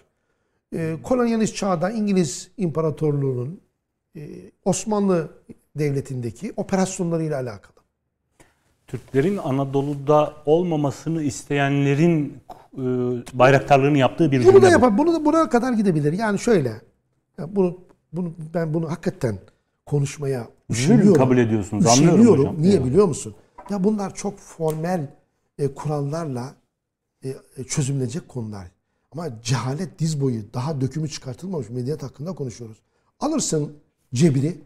Ee, kolonyalist çağda İngiliz İmparatorluğu'nun e, Osmanlı Devleti'ndeki operasyonlarıyla alakalı. Türklerin Anadolu'da olmamasını isteyenlerin e, bayraktarlığını yaptığı bir Bunu cümle da bu. yapar. Bunu da buna kadar gidebilir. Yani şöyle. ya bunu bunu ben bunu hakikaten konuşmaya üşeniyorum. kabul ediyorsunuz, anlıyorum Üşeniyorum. hocam. Niye biliyor musun? Ya bunlar çok formel e, kurallarla e, e, çözümlenecek konular. Ama cehalet diz boyu daha dökümü çıkartılmamış medeniyet hakkında konuşuyoruz. Alırsın cebiri,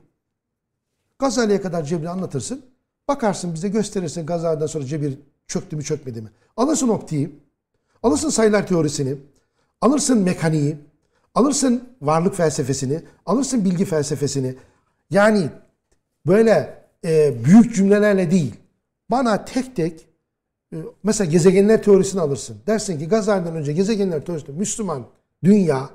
Gazali'ye kadar cebiri anlatırsın. Bakarsın bize gösterirsin Gazali'den sonra cebir çöktü mü çökmedi mi? Alırsın optiği, alırsın sayılar teorisini, alırsın mekaniği, alırsın varlık felsefesini, alırsın bilgi felsefesini. Yani böyle e, büyük cümlelerle değil. Bana tek tek e, mesela gezegenler teorisini alırsın. Dersin ki Gazali'den önce gezegenler teorisinde Müslüman dünya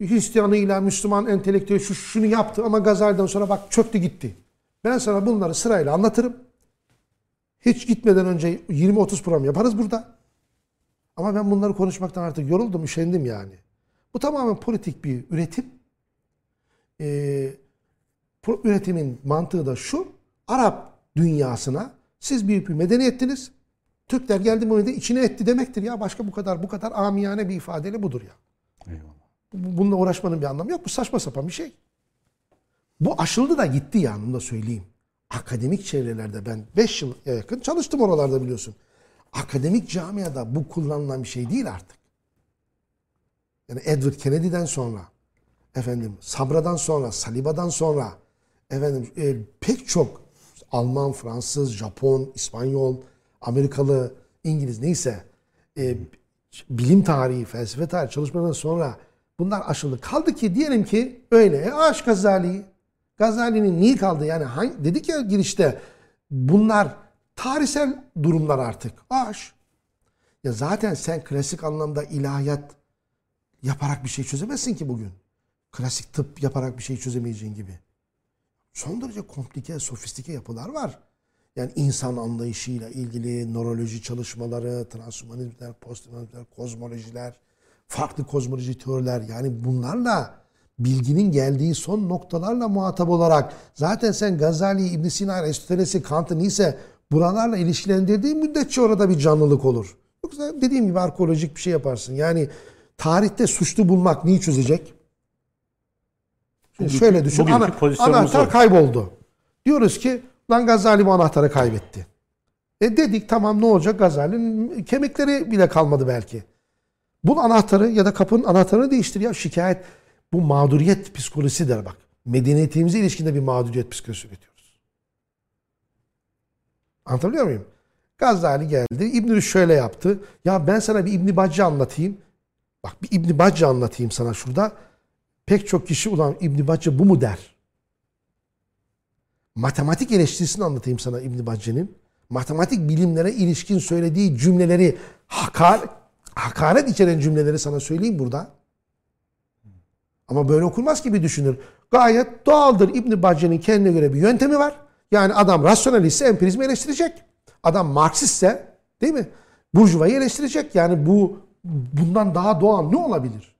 Hristiyanıyla Müslüman entelektüel şu şunu yaptı ama Gazali'den sonra bak çöktü gitti. Ben sana bunları sırayla anlatırım. Hiç gitmeden önce 20-30 program yaparız burada. Ama ben bunları konuşmaktan artık yoruldum, üşendim yani. Bu tamamen politik bir üretim. Ee, üretimin mantığı da şu. Arap dünyasına siz büyük bir medeniyettiniz. Türkler geldi bunu da içine etti demektir ya. Başka bu kadar bu kadar amiyane bir ifadeyle budur ya. Eyvallah. Bu- Bununla uğraşmanın bir anlamı yok. Bu saçma sapan bir şey. Bu aşıldı da gitti yani onu da söyleyeyim. Akademik çevrelerde ben 5 yıl yakın çalıştım oralarda biliyorsun. Akademik camiada bu kullanılan bir şey değil artık. Yani Edward Kennedy'den sonra, efendim Sabra'dan sonra, Saliba'dan sonra, efendim e, pek çok Alman, Fransız, Japon, İspanyol, Amerikalı, İngiliz neyse e, bilim tarihi, felsefe tarihi çalışmalarından sonra bunlar aşıldı. Kaldı ki diyelim ki öyle. E, aşk Gazali. Gazali'nin niye kaldı? Yani hangi, dedik ya girişte bunlar tarihsel durumlar artık. Aşk. Ya zaten sen klasik anlamda ilahiyat yaparak bir şey çözemezsin ki bugün. Klasik tıp yaparak bir şey çözemeyeceğin gibi. Son derece komplike, sofistike yapılar var. Yani insan anlayışıyla ilgili nöroloji çalışmaları, transhumanizmler, posthumanizmler, kozmolojiler, farklı kozmoloji teoriler yani bunlarla bilginin geldiği son noktalarla muhatap olarak zaten sen Gazali, İbn Sina, Aristoteles'i, Kant'ı neyse buralarla ilişkilendirdiğin müddetçe orada bir canlılık olur. Yoksa dediğim gibi arkeolojik bir şey yaparsın. Yani tarihte suçlu bulmak neyi çözecek? Şimdi şöyle düşün. Ana, anahtar o. kayboldu. Diyoruz ki lan Gazali bu anahtarı kaybetti. E dedik tamam ne olacak Gazali'nin kemikleri bile kalmadı belki. Bul anahtarı ya da kapının anahtarını değiştir ya şikayet. Bu mağduriyet psikolojisi der bak. Medeniyetimize ilişkinde bir mağduriyet psikolojisi üretiyoruz. Anlatabiliyor muyum? Gazali geldi. İbn şöyle yaptı. Ya ben sana bir İbn Bacı anlatayım. Bak bir İbn Bacı anlatayım sana şurada. Pek çok kişi ulan İbn Bacı bu mu der. Matematik eleştirisini anlatayım sana İbn Bacı'nın. Matematik bilimlere ilişkin söylediği cümleleri hakar, hakaret içeren cümleleri sana söyleyeyim burada. Ama böyle okunmaz gibi düşünür. Gayet doğaldır İbn Bacı'nın kendine göre bir yöntemi var. Yani adam rasyonalistse empirizmi eleştirecek. Adam Marksistse değil mi? Burjuvayı eleştirecek. Yani bu bundan daha doğal ne olabilir?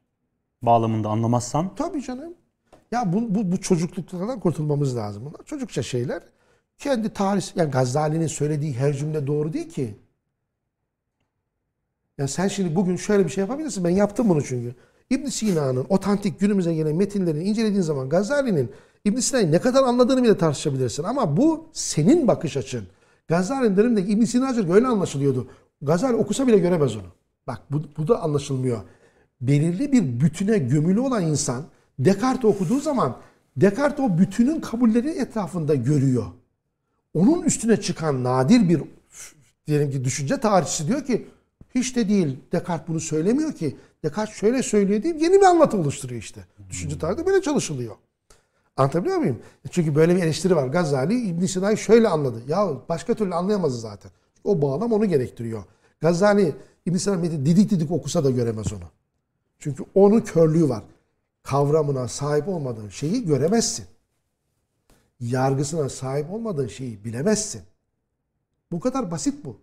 Bağlamında anlamazsan Tabii canım. Ya bu, bu, bu çocukluklardan kurtulmamız lazım. Bunlar çocukça şeyler. Kendi tarih, yani Gazali'nin söylediği her cümle doğru değil ki. Ya sen şimdi bugün şöyle bir şey yapabilirsin. Ben yaptım bunu çünkü. İbn Sina'nın otantik günümüze gelen metinlerini incelediğin zaman Gazali'nin İbn Sina'yı ne kadar anladığını bile tartışabilirsin. Ama bu senin bakış açın. Gazali'nin dönemindeki İbn Sina'cılık öyle anlaşılıyordu. Gazali okusa bile göremez onu. Bak bu, bu da anlaşılmıyor. Belirli bir bütüne gömülü olan insan Descartes okuduğu zaman Descartes o bütünün kabulleri etrafında görüyor. Onun üstüne çıkan nadir bir diyelim ki düşünce tarihçisi diyor ki hiç de değil Descartes bunu söylemiyor ki. Descartes şöyle söylüyor deyip yeni bir anlatı oluşturuyor işte. Düşünce tarihinde böyle çalışılıyor. Anlatabiliyor muyum? Çünkü böyle bir eleştiri var. Gazali İbn Sina'yı şöyle anladı. Ya başka türlü anlayamaz zaten. O bağlam onu gerektiriyor. Gazali İbn Sina metni didik didik okusa da göremez onu. Çünkü onun körlüğü var. Kavramına sahip olmadığın şeyi göremezsin. Yargısına sahip olmadığın şeyi bilemezsin. Bu kadar basit bu.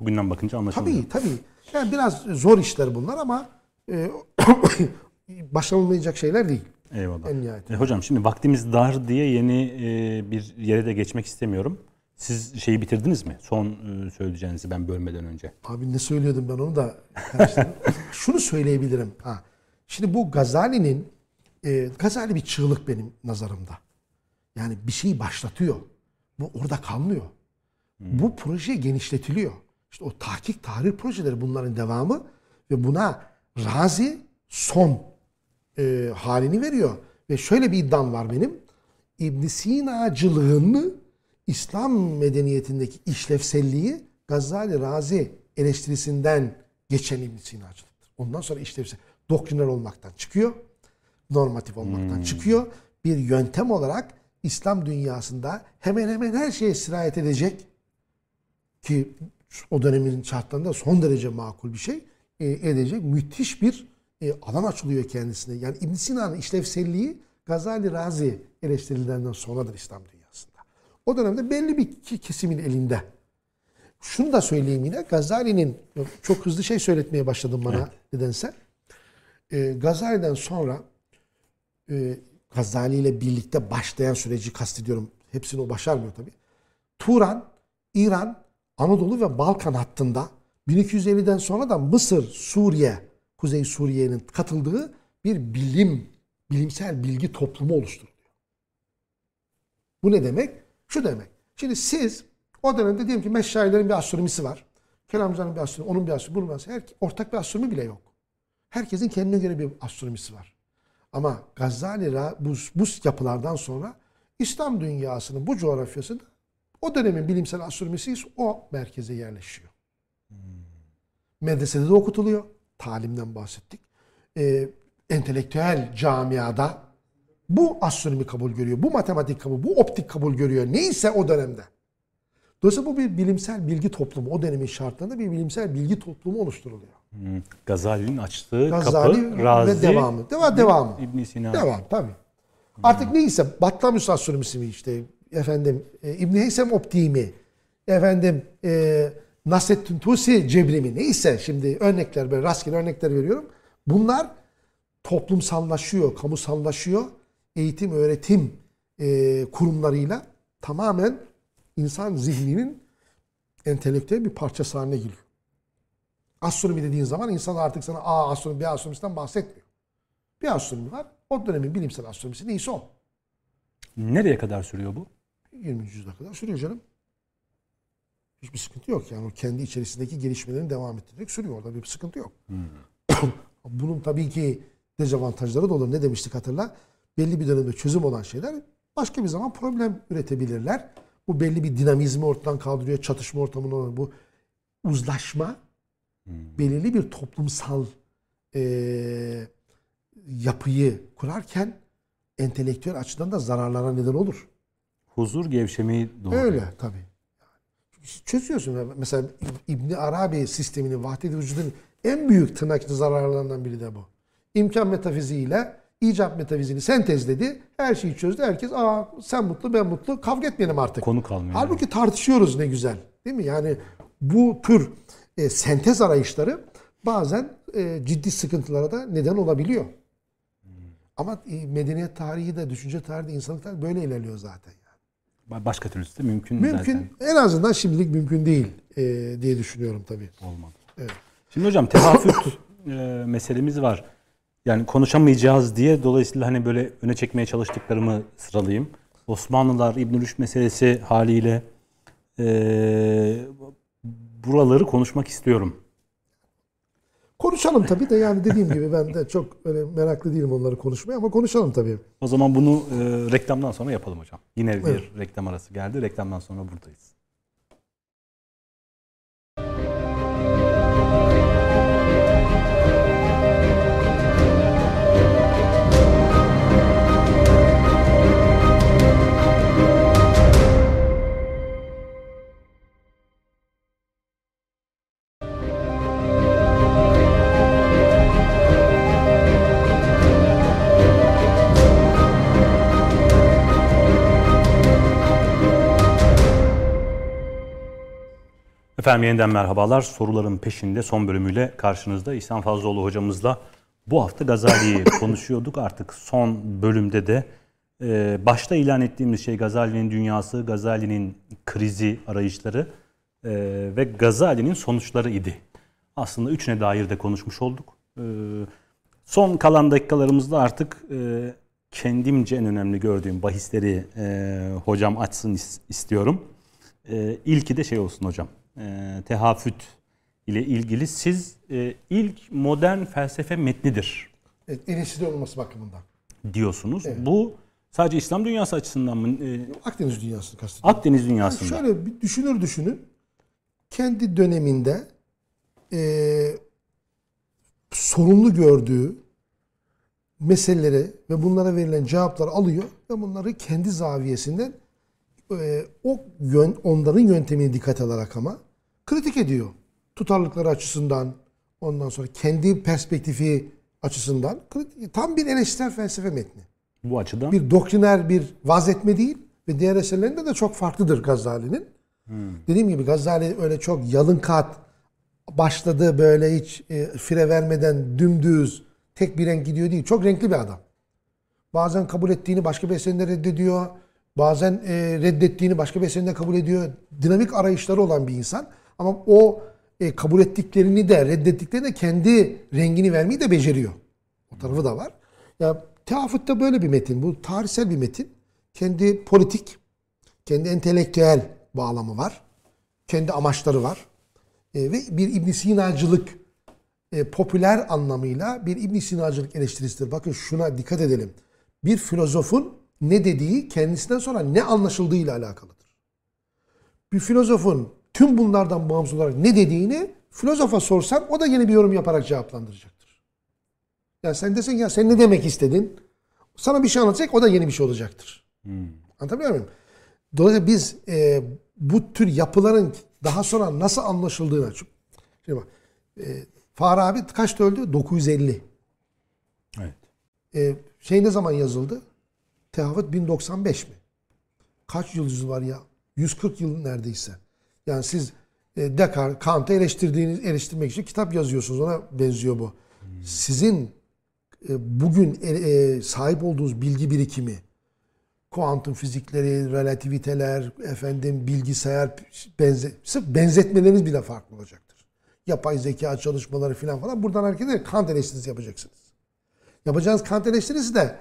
Bugünden bakınca anlaşılıyor. Tabii tabii. Yani biraz zor işler bunlar ama e, başlanılmayacak şeyler değil. Eyvallah. En nihayet. E, hocam şimdi vaktimiz dar diye yeni e, bir yere de geçmek istemiyorum. Siz şeyi bitirdiniz mi? Son e, söyleyeceğinizi ben bölmeden önce. Abi ne söylüyordum ben onu da Şunu söyleyebilirim. Ha. Şimdi bu Gazali'nin e, Gazali bir çığlık benim nazarımda. Yani bir şeyi başlatıyor. Bu orada kalmıyor. Hmm. Bu proje genişletiliyor. İşte o tahkik tahrir projeleri bunların devamı ve buna razi son e, halini veriyor. Ve şöyle bir iddiam var benim. İbn Sina'cılığını İslam medeniyetindeki işlevselliği Gazali Razi eleştirisinden geçen İbn Sina'cılıktır. Ondan sonra işlevsel, doktriner olmaktan çıkıyor. Normatif olmaktan hmm. çıkıyor. Bir yöntem olarak İslam dünyasında hemen hemen her şeye sirayet edecek ki o dönemin şartlarında son derece makul bir şey e, edecek müthiş bir e, alan açılıyor kendisine. Yani İbn Sina'nın işlevselliği Gazali Razi eleştirilerinden sonradır İslam dünyasında. O dönemde belli bir kesimin elinde. Şunu da söyleyeyim yine Gazali'nin çok hızlı şey söyletmeye başladım bana evet. nedense. E, Gazali'den sonra e, Gazali ile birlikte başlayan süreci kastediyorum. Hepsini o başarmıyor tabii. Turan, İran, Anadolu ve Balkan hattında 1250'den sonra da Mısır, Suriye, Kuzey Suriye'nin katıldığı bir bilim, bilimsel bilgi toplumu oluşturuluyor. Bu ne demek? Şu demek. Şimdi siz o dönemde diyelim ki meşayilerin bir astronomisi var. Kelamcıların bir astronomi, onun bir astronomi, bunun bir astronomi. Ortak bir astronomi bile yok. Herkesin kendine göre bir astronomisi var. Ama Gazali bu, bu yapılardan sonra İslam dünyasının bu coğrafyasında o dönemin bilimsel astronomisi o merkeze yerleşiyor. Hmm. Medresede de okutuluyor. Talimden bahsettik. Ee, entelektüel camiada bu astronomi kabul görüyor. Bu matematik kabul, bu optik kabul görüyor. Neyse o dönemde. Dolayısıyla bu bir bilimsel bilgi toplumu. O dönemin şartlarında bir bilimsel bilgi toplumu oluşturuluyor. Hmm. Gazali'nin açtığı Gazali kapı, Razi ve devamı. Devam, devamı. İbn Sina. Devam tabii. Hmm. Artık neyse Batlamyus astronomisi mi işte efendim e, İbn Heysem optiği mi efendim e, Nasrettin Tusi cebri mi neyse şimdi örnekler böyle rastgele örnekler veriyorum. Bunlar toplumsallaşıyor, kamusallaşıyor. Eğitim, öğretim e, kurumlarıyla tamamen insan zihninin entelektüel bir parçası haline geliyor. Astronomi dediğin zaman insan artık sana a astronomi, bir astronomisten bahsetmiyor. Bir astronomi var. O dönemin bilimsel astronomisi neyse o. Nereye kadar sürüyor bu? 20. yüzyıla kadar sürüyor canım. Hiçbir sıkıntı yok. Yani o kendi içerisindeki gelişmelerini devam ettirerek sürüyor. Orada bir sıkıntı yok. Hmm. Bunun tabii ki dezavantajları da olur. Ne demiştik hatırla? Belli bir dönemde çözüm olan şeyler başka bir zaman problem üretebilirler. Bu belli bir dinamizmi ortadan kaldırıyor. Çatışma ortamını olan bu uzlaşma hmm. belirli bir toplumsal e, yapıyı kurarken entelektüel açıdan da zararlara neden olur. Huzur gevşemeyi doğuruyor. Öyle tabii. Çözüyorsun. Mesela İbni Arabi sisteminin vahdet-i vücudun en büyük tırnak zararlarından biri de bu. İmkan metafiziğiyle icap metafiziğini sentezledi. Her şeyi çözdü. Herkes aa sen mutlu ben mutlu kavga etmeyelim artık. Konu kalmıyor. Halbuki yani. tartışıyoruz ne güzel. Değil mi? Yani bu tür e, sentez arayışları bazen e, ciddi sıkıntılara da neden olabiliyor. Hmm. Ama e, medeniyet tarihi de, düşünce tarihi de, insanlık tarihi böyle ilerliyor zaten. Başka türlüsü de mümkün, mümkün zaten. En azından şimdilik mümkün değil e, diye düşünüyorum tabii. Olmadı. Evet. Şimdi hocam tehafüt e, meselemiz var. Yani konuşamayacağız diye dolayısıyla hani böyle öne çekmeye çalıştıklarımı sıralayayım. Osmanlılar, İbn Rüşd meselesi haliyle e, buraları konuşmak istiyorum. Konuşalım tabii de yani dediğim gibi ben de çok öyle meraklı değilim onları konuşmaya ama konuşalım tabii. O zaman bunu e, reklamdan sonra yapalım hocam. Yine bir evet. reklam arası geldi. Reklamdan sonra buradayız. Efendim yeniden merhabalar. Soruların peşinde son bölümüyle karşınızda İhsan Fazlıoğlu hocamızla bu hafta Gazali'yi konuşuyorduk. Artık son bölümde de e, başta ilan ettiğimiz şey Gazali'nin dünyası, Gazali'nin krizi arayışları e, ve Gazali'nin sonuçları idi. Aslında üçüne dair de konuşmuş olduk. E, son kalan dakikalarımızda artık e, kendimce en önemli gördüğüm bahisleri e, hocam açsın is- istiyorum. E, ilki de şey olsun hocam. E, tehafüt ile ilgili siz e, ilk modern felsefe metnidir Evet, eleştiri olması bakımından. diyorsunuz. Bu sadece İslam dünyası açısından mı? E, Akdeniz dünyasını kastediyorum. Akdeniz dünyasında. Şöyle bir düşünür düşünün. Kendi döneminde eee sorumlu gördüğü meseleleri ve bunlara verilen cevapları alıyor ve bunları kendi zaviyesinden eee, o yön, onların yöntemini dikkat alarak ama kritik ediyor. Tutarlılıkları açısından, ondan sonra kendi perspektifi açısından tam bir eleştirel felsefe metni Bu açıdan bir doktriner bir vazetme değil ve diğer eserlerinde de çok farklıdır Gazali'nin. Dediğim gibi Gazali öyle çok yalın kat başladı böyle hiç e, fire vermeden dümdüz tek bir renk gidiyor değil. Çok renkli bir adam. Bazen kabul ettiğini başka bir eserinde reddediyor. Bazen e, reddettiğini başka bir eserinde kabul ediyor. Dinamik arayışları olan bir insan. Ama o e, kabul ettiklerini de reddettiklerini de kendi rengini vermeyi de beceriyor. O tarafı da var. Ya Teafut da böyle bir metin. Bu tarihsel bir metin. Kendi politik, kendi entelektüel bağlamı var. Kendi amaçları var. E, ve bir İbn Sinacılık e, popüler anlamıyla bir İbn Sinacılık eleştirisidir. Bakın şuna dikkat edelim. Bir filozofun ne dediği kendisinden sonra ne anlaşıldığıyla alakalıdır. Bir filozofun tüm bunlardan bağımsız olarak ne dediğini filozofa sorsan o da yeni bir yorum yaparak cevaplandıracaktır. Yani sen desen ya sen ne demek istedin? Sana bir şey anlatacak o da yeni bir şey olacaktır. Anlatabiliyor muyum? Dolayısıyla biz e, bu tür yapıların daha sonra nasıl anlaşıldığına... Şu- Şimdi bak, e, Farabi kaçta öldü? 950. evet. E, şey ne zaman yazıldı? Tehavüt 1095 mi? Kaç yıl yüzü var ya? 140 yıl neredeyse. Yani siz e, Descartes, Kant'ı eleştirdiğiniz, eleştirmek için kitap yazıyorsunuz. Ona benziyor bu. Sizin e, bugün e, e, sahip olduğunuz bilgi birikimi, kuantum fizikleri, relativiteler, efendim bilgisayar benze, sırf benzetmeleriniz bile farklı olacaktır. Yapay zeka çalışmaları falan falan. Buradan hareket ederek Kant eleştirisi yapacaksınız. Yapacağınız Kant eleştirisi de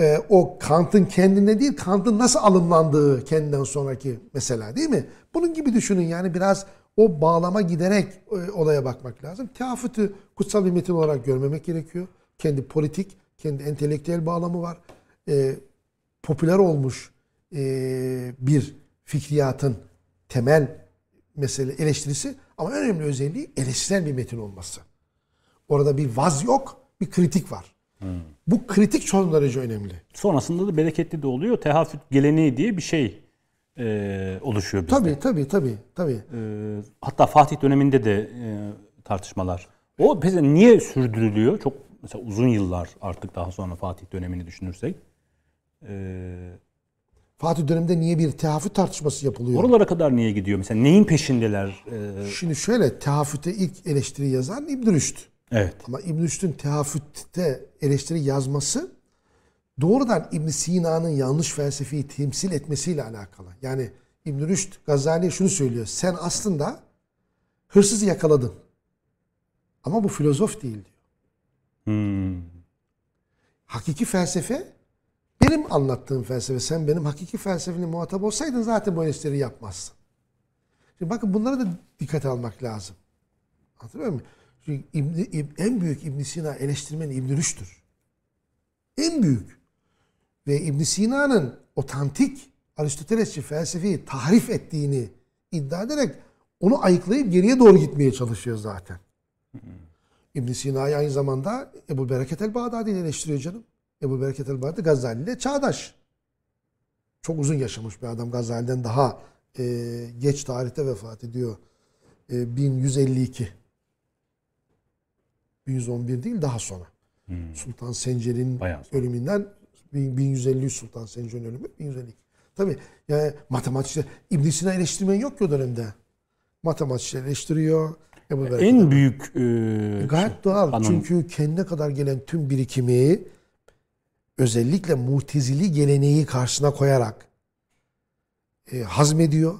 e, o Kant'ın kendine değil, Kant'ın nasıl alımlandığı kendinden sonraki mesela değil mi? Bunun gibi düşünün yani biraz o bağlama giderek e, olaya bakmak lazım. Teaffütü kutsal bir metin olarak görmemek gerekiyor. Kendi politik, kendi entelektüel bağlamı var. E, popüler olmuş e, bir fikriyatın temel mesele eleştirisi ama önemli özelliği eleştirel bir metin olması. Orada bir vaz yok, bir kritik var. Bu kritik son derece önemli. Sonrasında da bereketli de oluyor. Tehafüt geleneği diye bir şey e, oluşuyor bizde. Tabii tabii tabii tabii. E, hatta Fatih döneminde de e, tartışmalar. O mesela niye sürdürülüyor? Çok mesela uzun yıllar artık daha sonra Fatih dönemini düşünürsek. E, Fatih döneminde niye bir tehafüt tartışması yapılıyor? oralara kadar niye gidiyor? Mesela neyin peşindeler? E, Şimdi şöyle tehafüte ilk eleştiri yazan İbn Rüşd. Evet. Ama İbn Rüşd'ün tehafütte eleştiri yazması doğrudan İbn Sina'nın yanlış felsefeyi temsil etmesiyle alakalı. Yani İbn Rüşd Gazali'ye şunu söylüyor. Sen aslında hırsızı yakaladın. Ama bu filozof değil diyor. Hmm. Hakiki felsefe benim anlattığım felsefe. Sen benim hakiki felsefenin muhatap olsaydın zaten bu eleştiri yapmazsın. Şimdi bakın bunlara da dikkate almak lazım. Anlatabiliyor muyum? Çünkü İbn, İb- en büyük İbn Sina eleştirmeni İbn Rüşd'tür. En büyük. Ve İbn Sina'nın otantik Aristotelesçi felsefeyi tahrif ettiğini iddia ederek onu ayıklayıp geriye doğru gitmeye çalışıyor zaten. İbn Sina'yı aynı zamanda Ebu Bereket el-Bağdadi ile eleştiriyor canım. Ebu Bereket el-Bağdadi Gazali ile çağdaş. Çok uzun yaşamış bir adam. Gazali'den daha e, geç tarihte vefat ediyor. E, 1152. 1111 değil daha sonra. Sultan Sencer'in ölümünden 1153 Sultan Sencer'in ölümü 1152. Tabii yani matematikte İbn Sina eleştirmen yok ki o dönemde. matematikçi eleştiriyor. Ebu Bereket En büyük e, Gayet doğal. Anon- Çünkü kendine kadar gelen tüm birikimi özellikle mutezili geleneği karşısına koyarak e, hazmediyor.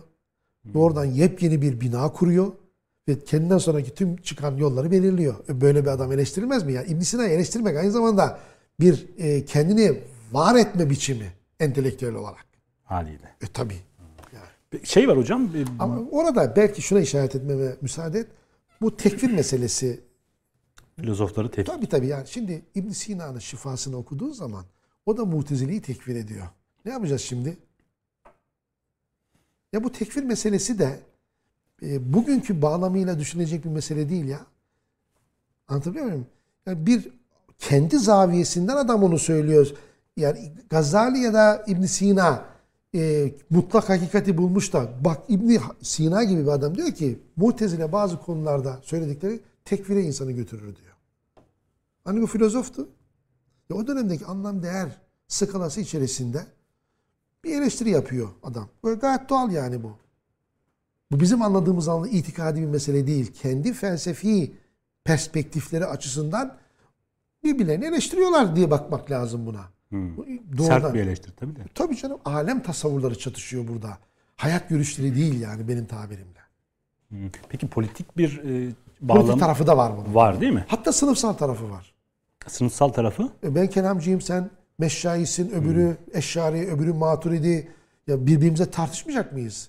Doğrudan yepyeni bir bina kuruyor ve kendinden sonraki tüm çıkan yolları belirliyor. Böyle bir adam eleştirilmez mi? Yani İbn Sina'yı eleştirmek aynı zamanda bir e, kendini var etme biçimi entelektüel olarak. haliyle. E tabii. Şey var hocam. Ama orada belki şuna işaret etmeme müsaade et. Bu tekfir meselesi filozofları tepki. Tabii tabii yani şimdi İbn Sina'nın şifasını okuduğun zaman o da Mutezile'yi tekfir ediyor. Ne yapacağız şimdi? Ya bu tekfir meselesi de e, bugünkü bağlamıyla düşünecek bir mesele değil ya. Anlatabiliyor muyum? Yani bir kendi zaviyesinden adam onu söylüyor. Yani Gazali ya da İbn Sina e, mutlak hakikati bulmuş da bak İbn Sina gibi bir adam diyor ki Mutezile bazı konularda söyledikleri tekfire insanı götürür diyor. Hani bu filozoftu. Ya o dönemdeki anlam değer skalası içerisinde bir eleştiri yapıyor adam. Böyle gayet doğal yani bu. Bu bizim anladığımız anlamda itikadi bir mesele değil. Kendi felsefi perspektifleri açısından birbirlerini eleştiriyorlar diye bakmak lazım buna. Bu Sert bir eleştiri tabii de. Tabii canım alem tasavvurları çatışıyor burada. Hayat görüşleri değil yani benim tabirimle. Hı. Peki politik bir e, bağlam Politik tarafı da var bunun. var değil mi? Hatta sınıfsal tarafı var. Sınıfsal tarafı. E Ben kelamcıyım sen meşşaisin, öbürü eşşari, öbürü maturidi. Ya birbirimize tartışmayacak mıyız?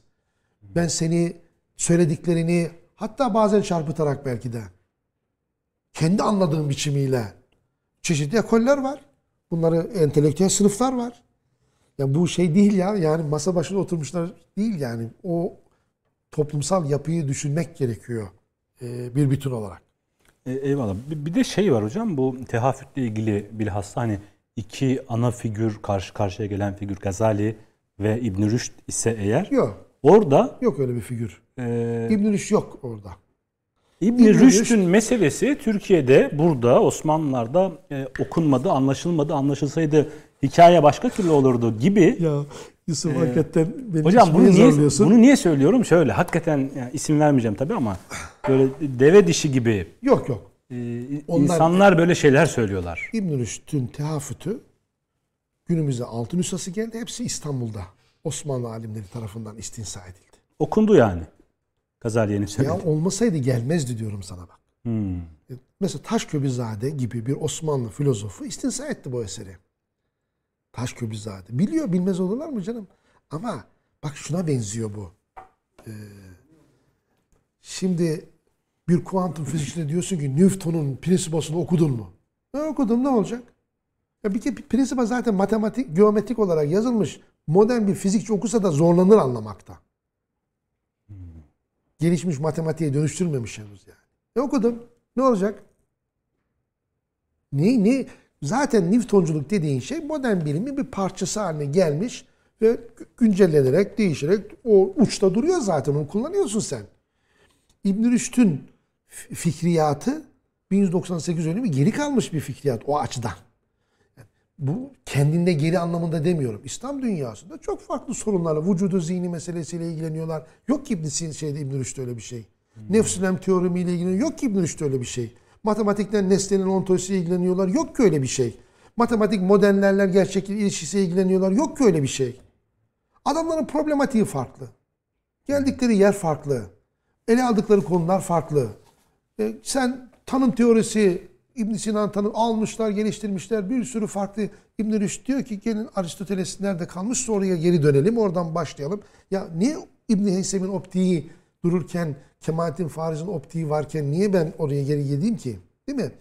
Ben seni söylediklerini hatta bazen çarpıtarak belki de kendi anladığım biçimiyle çeşitli ekoller var. Bunları entelektüel sınıflar var. Ya bu şey değil ya. Yani masa başında oturmuşlar değil yani. O toplumsal yapıyı düşünmek gerekiyor. e, bir bütün olarak. E, eyvallah. Bir, bir de şey var hocam bu tehafütle ilgili bilhassa hani iki ana figür karşı karşıya gelen figür Gazali ve İbn Rüşd ise eğer Yok. Orada Yok öyle bir figür. e, İbn Rüşd yok orada. İbn İbn Rüşd'ün meselesi Türkiye'de burada Osmanlılar'da e, okunmadı, anlaşılmadı, anlaşılsaydı hikaye başka türlü olurdu gibi. Ya Yusuf hakikaten beni Hocam bunu niye, bunu niye söylüyorum? Şöyle hakikaten yani isim vermeyeceğim tabii ama böyle deve dişi gibi Yok yok. e, Onlar- insanlar böyle şeyler söylüyorlar. İbn Rüşd'ün tehafütü günümüzde altın nüshası geldi. Hepsi İstanbul'da. Osmanlı alimleri tarafından istinsa edildi. Okundu yani. Gazaliye'nin Ya söylediği. olmasaydı gelmezdi diyorum sana bak. Hmm. Mesela Taşköbüzade gibi bir Osmanlı filozofu istinsa etti bu eseri. Taşköbüzade. Biliyor bilmez olurlar mı canım? Ama bak şuna benziyor bu. Ee, şimdi bir kuantum fizikçide diyorsun ki Newton'un Principes'ını okudun mu? Ne okudum ne olacak? Ya bir kere Principia zaten matematik, geometrik olarak yazılmış. Modern bir fizikçi okusa da zorlanır anlamakta. Gelişmiş matematiğe dönüştürmemiş henüz yani. Ne okudum? Ne olacak? Ne, ne? Zaten Newtonculuk dediğin şey modern bilimin bir parçası haline gelmiş ve güncellenerek, değişerek o uçta duruyor zaten. Onu kullanıyorsun sen. İbn Rüşd'ün fikriyatı 1198 ölümü geri kalmış bir fikriyat o açıdan. Bu kendinde geri anlamında demiyorum. İslam dünyasında çok farklı sorunlarla, vücudu zihni meselesiyle ilgileniyorlar. Yok ki İbn şeyde İbn Rüşd öyle bir şey. Nefsülem teoremiyle ilgileniyor. Yok ki İbn Rüşd öyle bir şey. Matematikten nesnenin ontolojisiyle ilgileniyorlar. Yok ki öyle bir şey. Matematik modellerle gerçek ilişkisiyle ilgileniyorlar. Yok ki öyle bir şey. Adamların problematiği farklı. Geldikleri yer farklı. Ele aldıkları konular farklı. E, sen tanım teorisi İbn Sinan tanım almışlar, geliştirmişler. Bir sürü farklı İbn Rüşd diyor ki gelin Aristoteles nerede kalmışsa oraya geri dönelim. Oradan başlayalım. Ya niye İbn Heysem'in optiği dururken Kemalettin Fariz'in optiği varken niye ben oraya geri gideyim ki? Değil mi?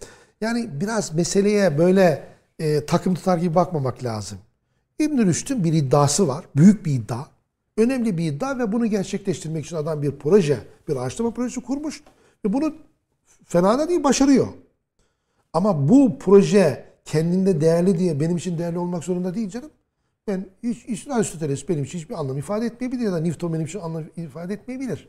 Yani biraz meseleye böyle e, takım tutar gibi bakmamak lazım. İbn Rüşd'ün bir iddiası var. Büyük bir iddia. Önemli bir iddia ve bunu gerçekleştirmek için adam bir proje, bir araştırma projesi kurmuş. Ve bunu fena da değil, başarıyor. Ama bu proje kendinde değerli diye benim için değerli olmak zorunda değil canım. Ben hiç, Aristoteles benim için hiçbir anlam ifade etmeyebilir ya da Newton benim için anlam ifade etmeyebilir.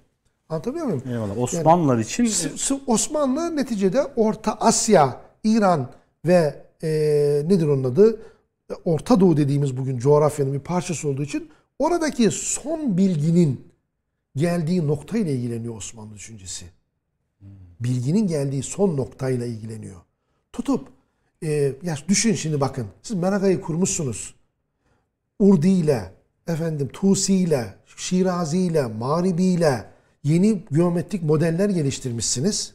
Anlatabiliyor muyum? Eyvallah. Osmanlılar için S- s- Osmanlı neticede Orta Asya, İran ve e, nedir onun adı? Orta Doğu dediğimiz bugün coğrafyanın bir parçası olduğu için oradaki son bilginin geldiği noktayla ilgileniyor Osmanlı düşüncesi. Bilginin geldiği son noktayla ilgileniyor. Tutup e, ya düşün şimdi bakın. Siz Meraka'yı kurmuşsunuz. Urdi ile, efendim Tusi ile, Şirazi ile, Maribi ile yeni geometrik modeller geliştirmişsiniz.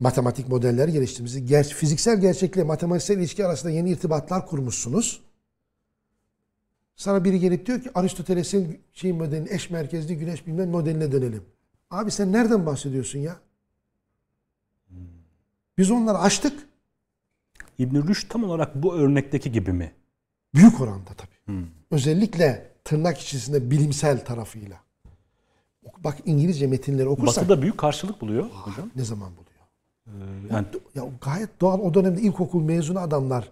Matematik modeller geliştirmişsiniz. Ger fiziksel gerçekle matematiksel ilişki arasında yeni irtibatlar kurmuşsunuz. Sana biri gelip diyor ki Aristoteles'in şey modelini, eş merkezli güneş bilmem modeline dönelim. Abi sen nereden bahsediyorsun ya? Biz onları açtık. İbn Rüşd tam olarak bu örnekteki gibi mi? Büyük oranda tabii. Hmm. Özellikle tırnak içerisinde bilimsel tarafıyla. Bak İngilizce metinleri okursak... Batı'da büyük karşılık buluyor Aa, hocam. Ne zaman buluyor? Ee, yani... ya, ya gayet doğal o dönemde ilkokul mezunu adamlar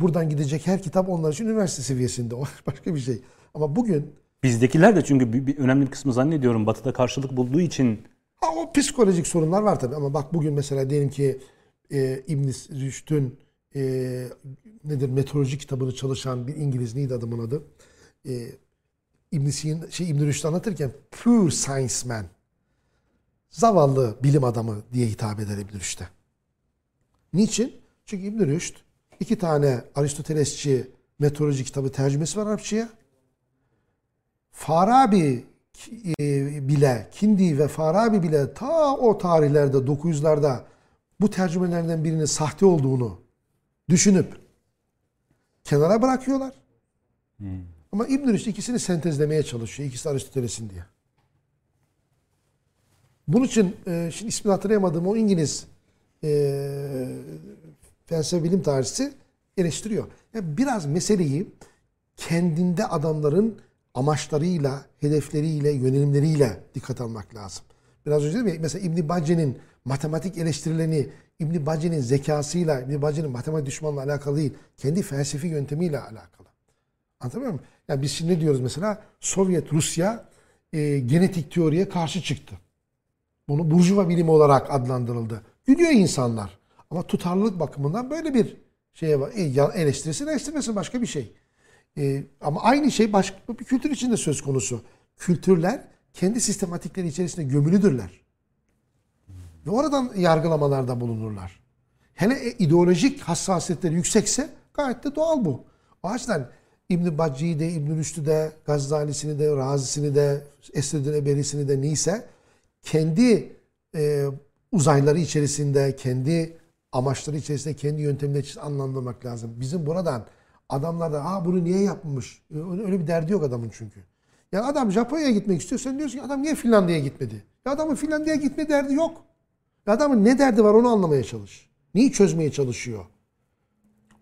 buradan gidecek her kitap onlar için üniversite seviyesinde. O başka bir şey. Ama bugün bizdekiler de çünkü bir, bir önemli bir kısmı zannediyorum Batı'da karşılık bulduğu için ha, o psikolojik sorunlar var tabii ama bak bugün mesela diyelim ki e, İbn Rüşd'ün e, nedir meteoroloji kitabını çalışan bir İngiliz neydi adamın adı? E, İbn Sin şey İbn Rüşd anlatırken pure science man. Zavallı bilim adamı diye hitap eder İbn Rüşd'e. Niçin? Çünkü İbn Rüşd iki tane Aristotelesçi meteoroloji kitabı tercümesi var Arapçaya. Farabi e, bile, Kindi ve Farabi bile ta o tarihlerde 900'larda bu tercümelerden birinin sahte olduğunu düşünüp kenara bırakıyorlar. Hmm. Ama İbn Rüşd ikisini sentezlemeye çalışıyor. İkisi Aristoteles'in diye. Bunun için e, şimdi ismini hatırlayamadığım o İngiliz e, felsefe bilim tarihçisi eleştiriyor. Yani biraz meseleyi kendinde adamların amaçlarıyla, hedefleriyle, yönelimleriyle dikkat almak lazım. Biraz önce dedim ya mesela İbn Bace'nin matematik eleştirilerini İbn Bace'nin zekasıyla, İbn Bace'nin matematik düşmanla alakalı değil, kendi felsefi yöntemiyle alakalı. Anlatabiliyor muyum? Yani biz şimdi ne diyoruz mesela? Sovyet Rusya e, genetik teoriye karşı çıktı. Bunu burjuva bilimi olarak adlandırıldı. Gülüyor insanlar. Ama tutarlılık bakımından böyle bir şeye var. E, eleştirisi eleştirmesin başka bir şey. E, ama aynı şey başka bir kültür içinde söz konusu. Kültürler kendi sistematikleri içerisinde gömülüdürler. Oradan yargılamalarda bulunurlar. Hele e, ideolojik hassasiyetleri yüksekse gayet de doğal bu. O açıdan İbn-i Bacci'yi de, İbn-i Rüşd'ü de, Gazali'sini de, Razisini de, Esreddin Eberi'sini de neyse kendi e, uzayları içerisinde, kendi amaçları içerisinde, kendi yöntemleri içerisinde anlamlamak lazım. Bizim buradan adamlar da bunu niye yapmış? Öyle bir derdi yok adamın çünkü. Yani adam Japonya'ya gitmek istiyor. Sen diyorsun ki adam niye Finlandiya'ya gitmedi? Ya adamın Finlandiya'ya gitme derdi yok. Adamın ne derdi var onu anlamaya çalış. Neyi çözmeye çalışıyor?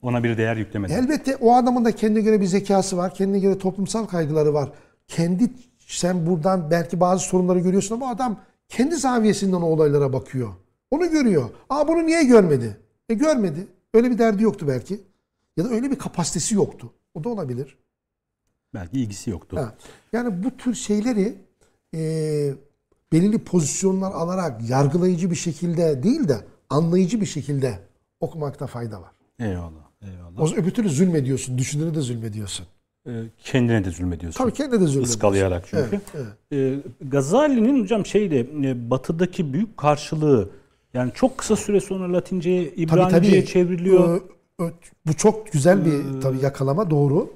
Ona bir değer yüklemedi. Elbette o adamın da kendine göre bir zekası var. Kendine göre toplumsal kaygıları var. Kendi sen buradan belki bazı sorunları görüyorsun ama adam kendi zaviyesinden o olaylara bakıyor. Onu görüyor. Aa bunu niye görmedi? E görmedi. Öyle bir derdi yoktu belki. Ya da öyle bir kapasitesi yoktu. O da olabilir. Belki ilgisi yoktu. Ha. Yani bu tür şeyleri e, belirli pozisyonlar alarak yargılayıcı bir şekilde değil de anlayıcı bir şekilde okumakta fayda var. Eyvallah. Eyvallah. O öbür türlü zulmediyorsun. Düşünene de zulmediyorsun. Ee, kendine de zulmediyorsun. Tabii kendine de zulmediyorsun. Iskalayarak çünkü. Evet, evet. Gazali'nin hocam şeyde e, batıdaki büyük karşılığı yani çok kısa süre sonra Latince'ye, İbranice'ye çevriliyor. Ee, bu çok güzel bir ee, tabii yakalama doğru.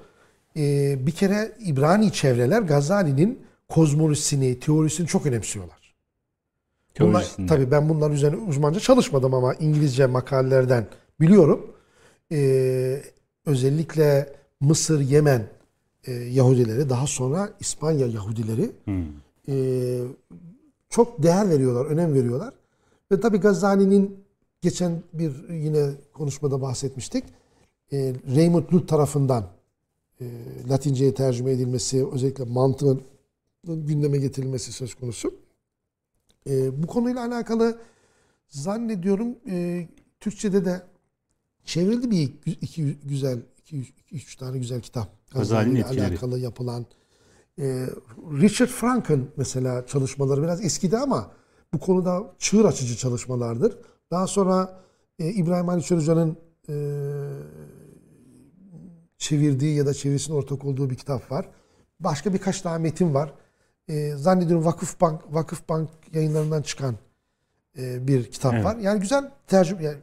Ee, bir kere İbrani çevreler Gazali'nin kozmolojisini, teorisini çok önemsiyorlar. Bunlar, tabii ben bunlar üzerine uzmanca çalışmadım ama İngilizce makalelerden biliyorum. Ee, özellikle Mısır, Yemen e, Yahudileri, daha sonra İspanya Yahudileri hmm. e, çok değer veriyorlar, önem veriyorlar. Ve tabi Gazali'nin geçen bir yine konuşmada bahsetmiştik. E, Raymond Luth tarafından e, Latince'ye tercüme edilmesi, özellikle mantığın gündeme getirilmesi söz konusu. E, bu konuyla alakalı zannediyorum e, Türkçe'de de çevrildi bir iki güzel, iki, iki üç tane güzel kitap. Gazali'yle alakalı yapılan. E, Richard Frank'ın mesela çalışmaları biraz eskidi ama bu konuda çığır açıcı çalışmalardır. Daha sonra e, İbrahim Ali Hoca'nın e, çevirdiği ya da çevirisinin ortak olduğu bir kitap var. Başka birkaç daha metin var. E, zannediyorum Vakıf Bank Vakıf Bank yayınlarından çıkan e, bir kitap Evet. var. Yani güzel tercüme yani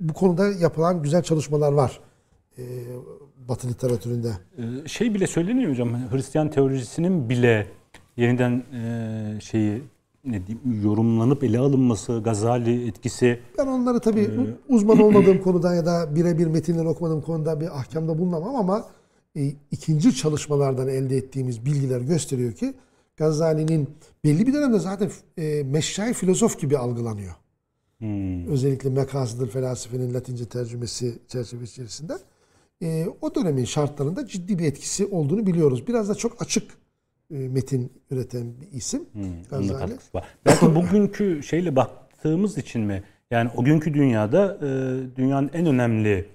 bu konuda yapılan güzel çalışmalar var. E, Batı literatüründe. Ee, Şey bile söyleniyor hocam. hani Hristiyan teolojisinin bile yeniden e, şeyi ne diyeyim yorumlanıp ele alınması, Gazali etkisi Ben onları tabii Ee, uzman olmadığım konuda ya da birebir metinleri okumadığım konuda bir ahkamda bulunamam ama e, ikinci çalışmalardan elde ettiğimiz bilgiler gösteriyor ki Gazali'nin belli bir dönemde zaten e, meşşai filozof gibi algılanıyor. Hmm. Özellikle Mekasıdır felsefenin Latince tercümesi çerçevesi içerisinde. E, o dönemin şartlarında ciddi bir etkisi olduğunu biliyoruz. Biraz da çok açık e, metin üreten bir isim. Da Gazali. Belki bugünkü şeyle baktığımız için mi? Yani o günkü dünyada e, dünyanın en önemli,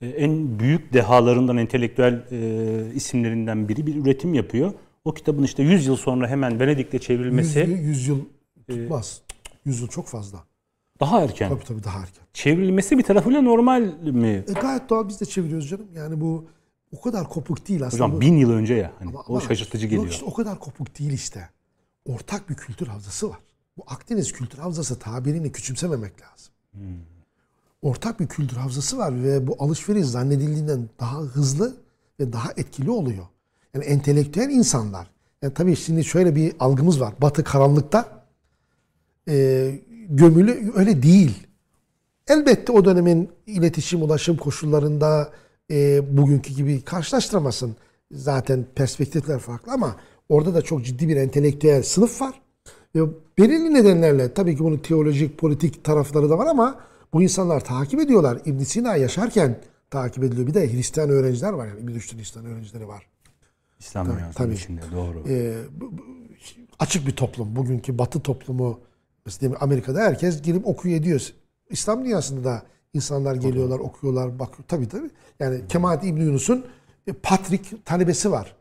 e, en büyük dehalarından, entelektüel e, isimlerinden biri bir üretim yapıyor. O kitabın işte 100 yıl sonra hemen Venedik'te çevrilmesi yüz yıl tutmaz. Yüz yıl çok fazla. daha erken. Tabii tabii daha erken. Çevrilmesi bir tarafıyla normal mi? E, gayet doğal biz de çeviriyoruz canım. Yani bu o kadar kopuk değil aslında. Hocam bin yıl önce ya. Hani Ama- o ama şaşırtıcı Yok geliyor. işte o kadar kopuk değil işte. Ortak bir kültür havzası var. Bu Akdeniz kültür havzası tabirini küçümsememek lazım. Ortak bir kültür havzası var ve bu alışveriş zannedildiğinden daha hızlı ve daha etkili oluyor. Yani entelektüel insanlar. Yani tabii şimdi şöyle bir algımız var. Batı karanlıkta e, gömülü öyle değil. Elbette o dönemin iletişim, ulaşım koşullarında e, bugünkü gibi karşılaştıramazsın. Zaten perspektifler farklı ama orada da çok ciddi bir entelektüel sınıf var. Ve belirli nedenlerle tabii ki bunun teolojik, politik tarafları da var ama bu insanlar takip ediyorlar. ibn Sina yaşarken takip ediliyor. Bir de Hristiyan öğrenciler var yani. İbn Rüşd'ün Hristiyan öğrencileri var. İslam dünyasının tabii. içinde doğru. Ee, açık bir toplum. Bugünkü Batı toplumu mesela Amerika'da herkes girip okuyor ediyor. İslam dünyasında da insanlar geliyorlar, okuyorlar, bakıyor. Tabii tabii. Yani Kemalettin İbn Yunus'un e, Patrik talebesi var.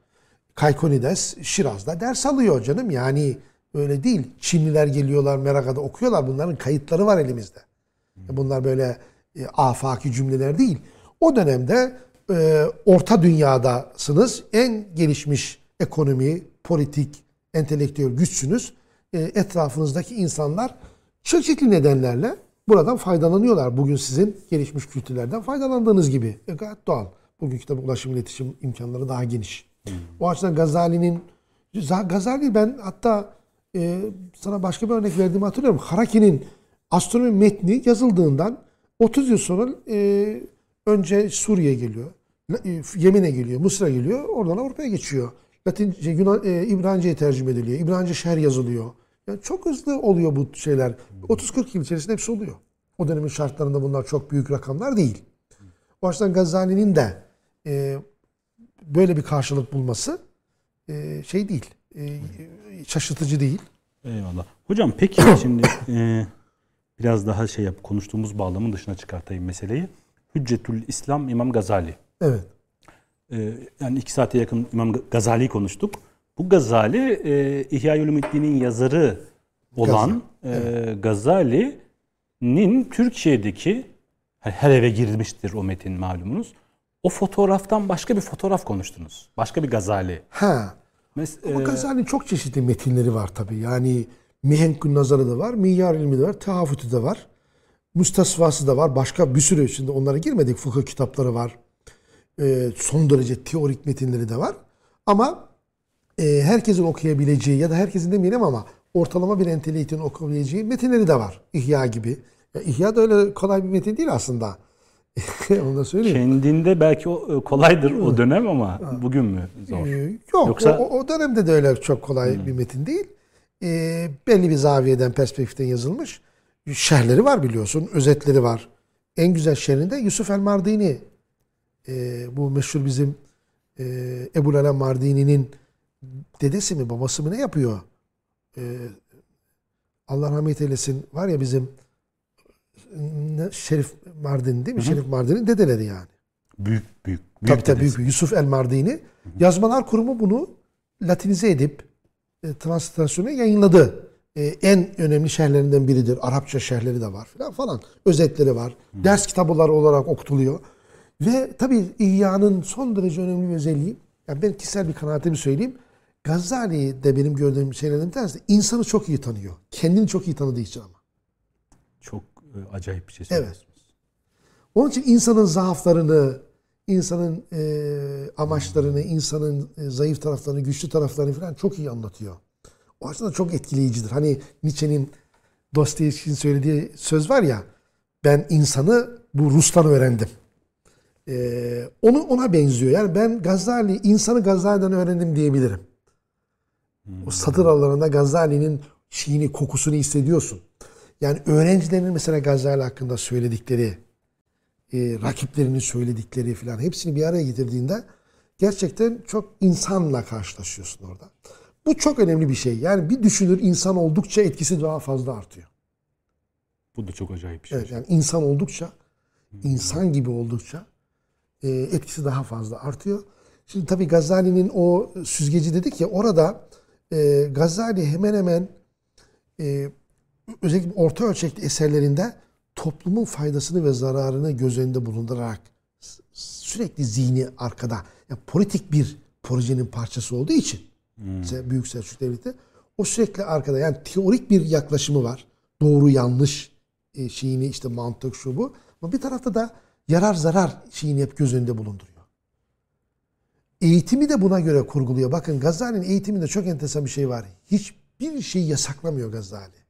Kaykonides Şiraz'da ders alıyor canım. Yani öyle değil. Çinliler geliyorlar Meraka'da okuyorlar. Bunların kayıtları var elimizde. Bunlar böyle e, afaki cümleler değil. O dönemde e, orta dünyadasınız. En gelişmiş ekonomi, politik, entelektüel güçsünüz. E, etrafınızdaki insanlar çeşitli nedenlerle buradan faydalanıyorlar. Bugün sizin gelişmiş kültürlerden faydalandığınız gibi. E, gayet doğal. Bugünkü tabii ulaşım iletişim imkanları daha geniş. O açıdan Gazali'nin Gazali ben hatta e, sana başka bir örnek verdiğimi hatırlıyorum. Haraki'nin astronomi metni yazıldığından 30 yıl sonra e, önce Suriye geliyor. E, Yemen'e geliyor, Mısır'a geliyor. Oradan Avrupa'ya geçiyor. Latince, Yunan, e, İbranice'ye tercüme ediliyor. İbranice şer yazılıyor. Yani çok hızlı oluyor bu şeyler. 30-40 yıl içerisinde hepsi oluyor. O dönemin şartlarında bunlar çok büyük rakamlar değil. O açıdan Gazali'nin de e, böyle bir karşılık bulması e, şey değil. E, şaşırtıcı değil. Eyvallah. Hocam peki şimdi e, biraz daha şey yap konuştuğumuz bağlamın dışına çıkartayım meseleyi. Hüccetül İslam İmam Gazali. Evet. E, yani iki saate yakın İmam Gazali'yi konuştuk. Bu Gazali e, İhya Ulumuddin'in yazarı olan e, Gazali'nin Türkiye'deki her- eve girmiştir o metin malumunuz. O fotoğraftan başka bir fotoğraf konuştunuz. Başka bir Gazali. Ha. Mes- Ama e, Gazali'nin çok çeşitli metinleri var tabii. Yani Mihenkün Nazarı da var, Miyyar ilmi de var, Tehafütü de var. Mustasvası da var. Başka bir sürü şimdi onlara girmedik. Fıkıh kitapları var. Ee, son derece teorik metinleri de var. Ama e, herkesin okuyabileceği ya da herkesin demeyelim ama ortalama bir entelektüelin okuyabileceği metinleri de var. İhya gibi. Ya, İhya da öyle kolay bir metin değil aslında. Onu da söyleyeyim. Kendinde belki o e, kolaydır o dönem ama bugün mü zor? Ee, Yok Yoksa- o, o dönemde de öyle çok kolay bir metin değil. Ee, belli bir zaviyeden, perspektiften yazılmış. Şerhleri var biliyorsun, özetleri var. En güzel şerhinde Yusuf el Mardini. Ee, bu meşhur bizim e, Ebu Alem Mardini'nin dedesi mi babası mı ne yapıyor? Ee, Allah rahmet eylesin var ya bizim Şerif Mardin değil mi? Şerif Mardin'in dedeleri yani. Büyük büyük. büyük Tabii tabii büyük. Yusuf El Mardini. Yazmalar Kurumu bunu latinize edip e, translasyona yayınladı. E, en önemli şerhlerinden biridir. Arapça şerhleri de var falan falan. Özetleri var. Ders kitapları olarak okutuluyor. Ve tabii İhya'nın son derece önemli bir özelliği, yani ben kişisel bir kanaatimi söyleyeyim. Gazali de benim gördüğüm şeylerden bir tanesi insanı çok iyi tanıyor. Kendini çok iyi tanıdığı için ama. Çok e, acayip bir şey Evet. söylüyorsunuz. Onun için insanın zaaflarını, insanın e, amaçlarını, insanın e, zayıf taraflarını, güçlü taraflarını falan çok iyi anlatıyor. O açıdan çok etkileyicidir. Hani Nietzsche'nin Dostoyevski'nin söylediği söz var ya, ben insanı bu Rus'tan öğrendim. E, onu ona benziyor. Yani ben Gazali, insanı Gazali'den öğrendim diyebilirim. O satır aralarında Gazali'nin şeyini, kokusunu hissediyorsun. Yani öğrencilerin mesela Gazali hakkında söyledikleri, e, rakiplerinin söyledikleri falan hepsini bir araya getirdiğinde gerçekten çok insanla karşılaşıyorsun orada. Bu çok önemli bir şey. Yani bir düşünür insan oldukça etkisi daha fazla artıyor. Bu da çok acayip bir şey. Evet, yani insan oldukça, insan gibi oldukça etkisi daha fazla artıyor. Şimdi tabii Gazali'nin o süzgeci dedik ya orada e, Gazali hemen hemen e, özellikle orta ölçekli eserlerinde toplumun faydasını ve zararını göz önünde bulundurarak sürekli zihni arkada. Yani politik bir projenin parçası olduğu için Se- Büyük Selçuk Devleti o sürekli arkada. Yani teorik bir yaklaşımı var. Doğru yanlış e, şeyini işte mantık şu bu. Ama bir tarafta da yarar zarar şeyini hep göz önünde bulunduruyor. Eğitimi de buna göre kurguluyor. Bakın Gazali'nin eğitiminde çok enteresan bir şey var. Hiçbir şeyi yasaklamıyor Gazali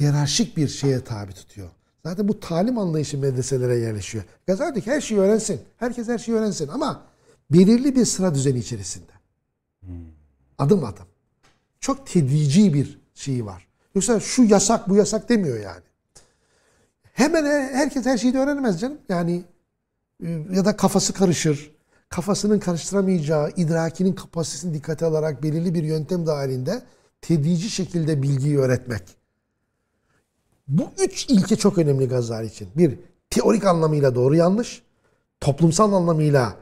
hiyerarşik bir şeye tabi tutuyor. Zaten bu talim anlayışı medreselere yerleşiyor. Gazali her şeyi öğrensin. Herkes her şeyi öğrensin ama belirli bir sıra düzeni içerisinde. Adım adım. Çok tedrici bir şeyi var. Yoksa şu yasak bu yasak demiyor yani. Hemen he- herkes her şeyi de öğrenemez canım. Yani e, ya da kafası karışır. Kafasının karıştıramayacağı, idrakinin kapasitesini dikkate alarak belirli bir yöntem dahilinde tedrici şekilde bilgiyi öğretmek. Bu üç ilke çok önemli Gazali için. Bir, teorik anlamıyla doğru yanlış, toplumsal anlamıyla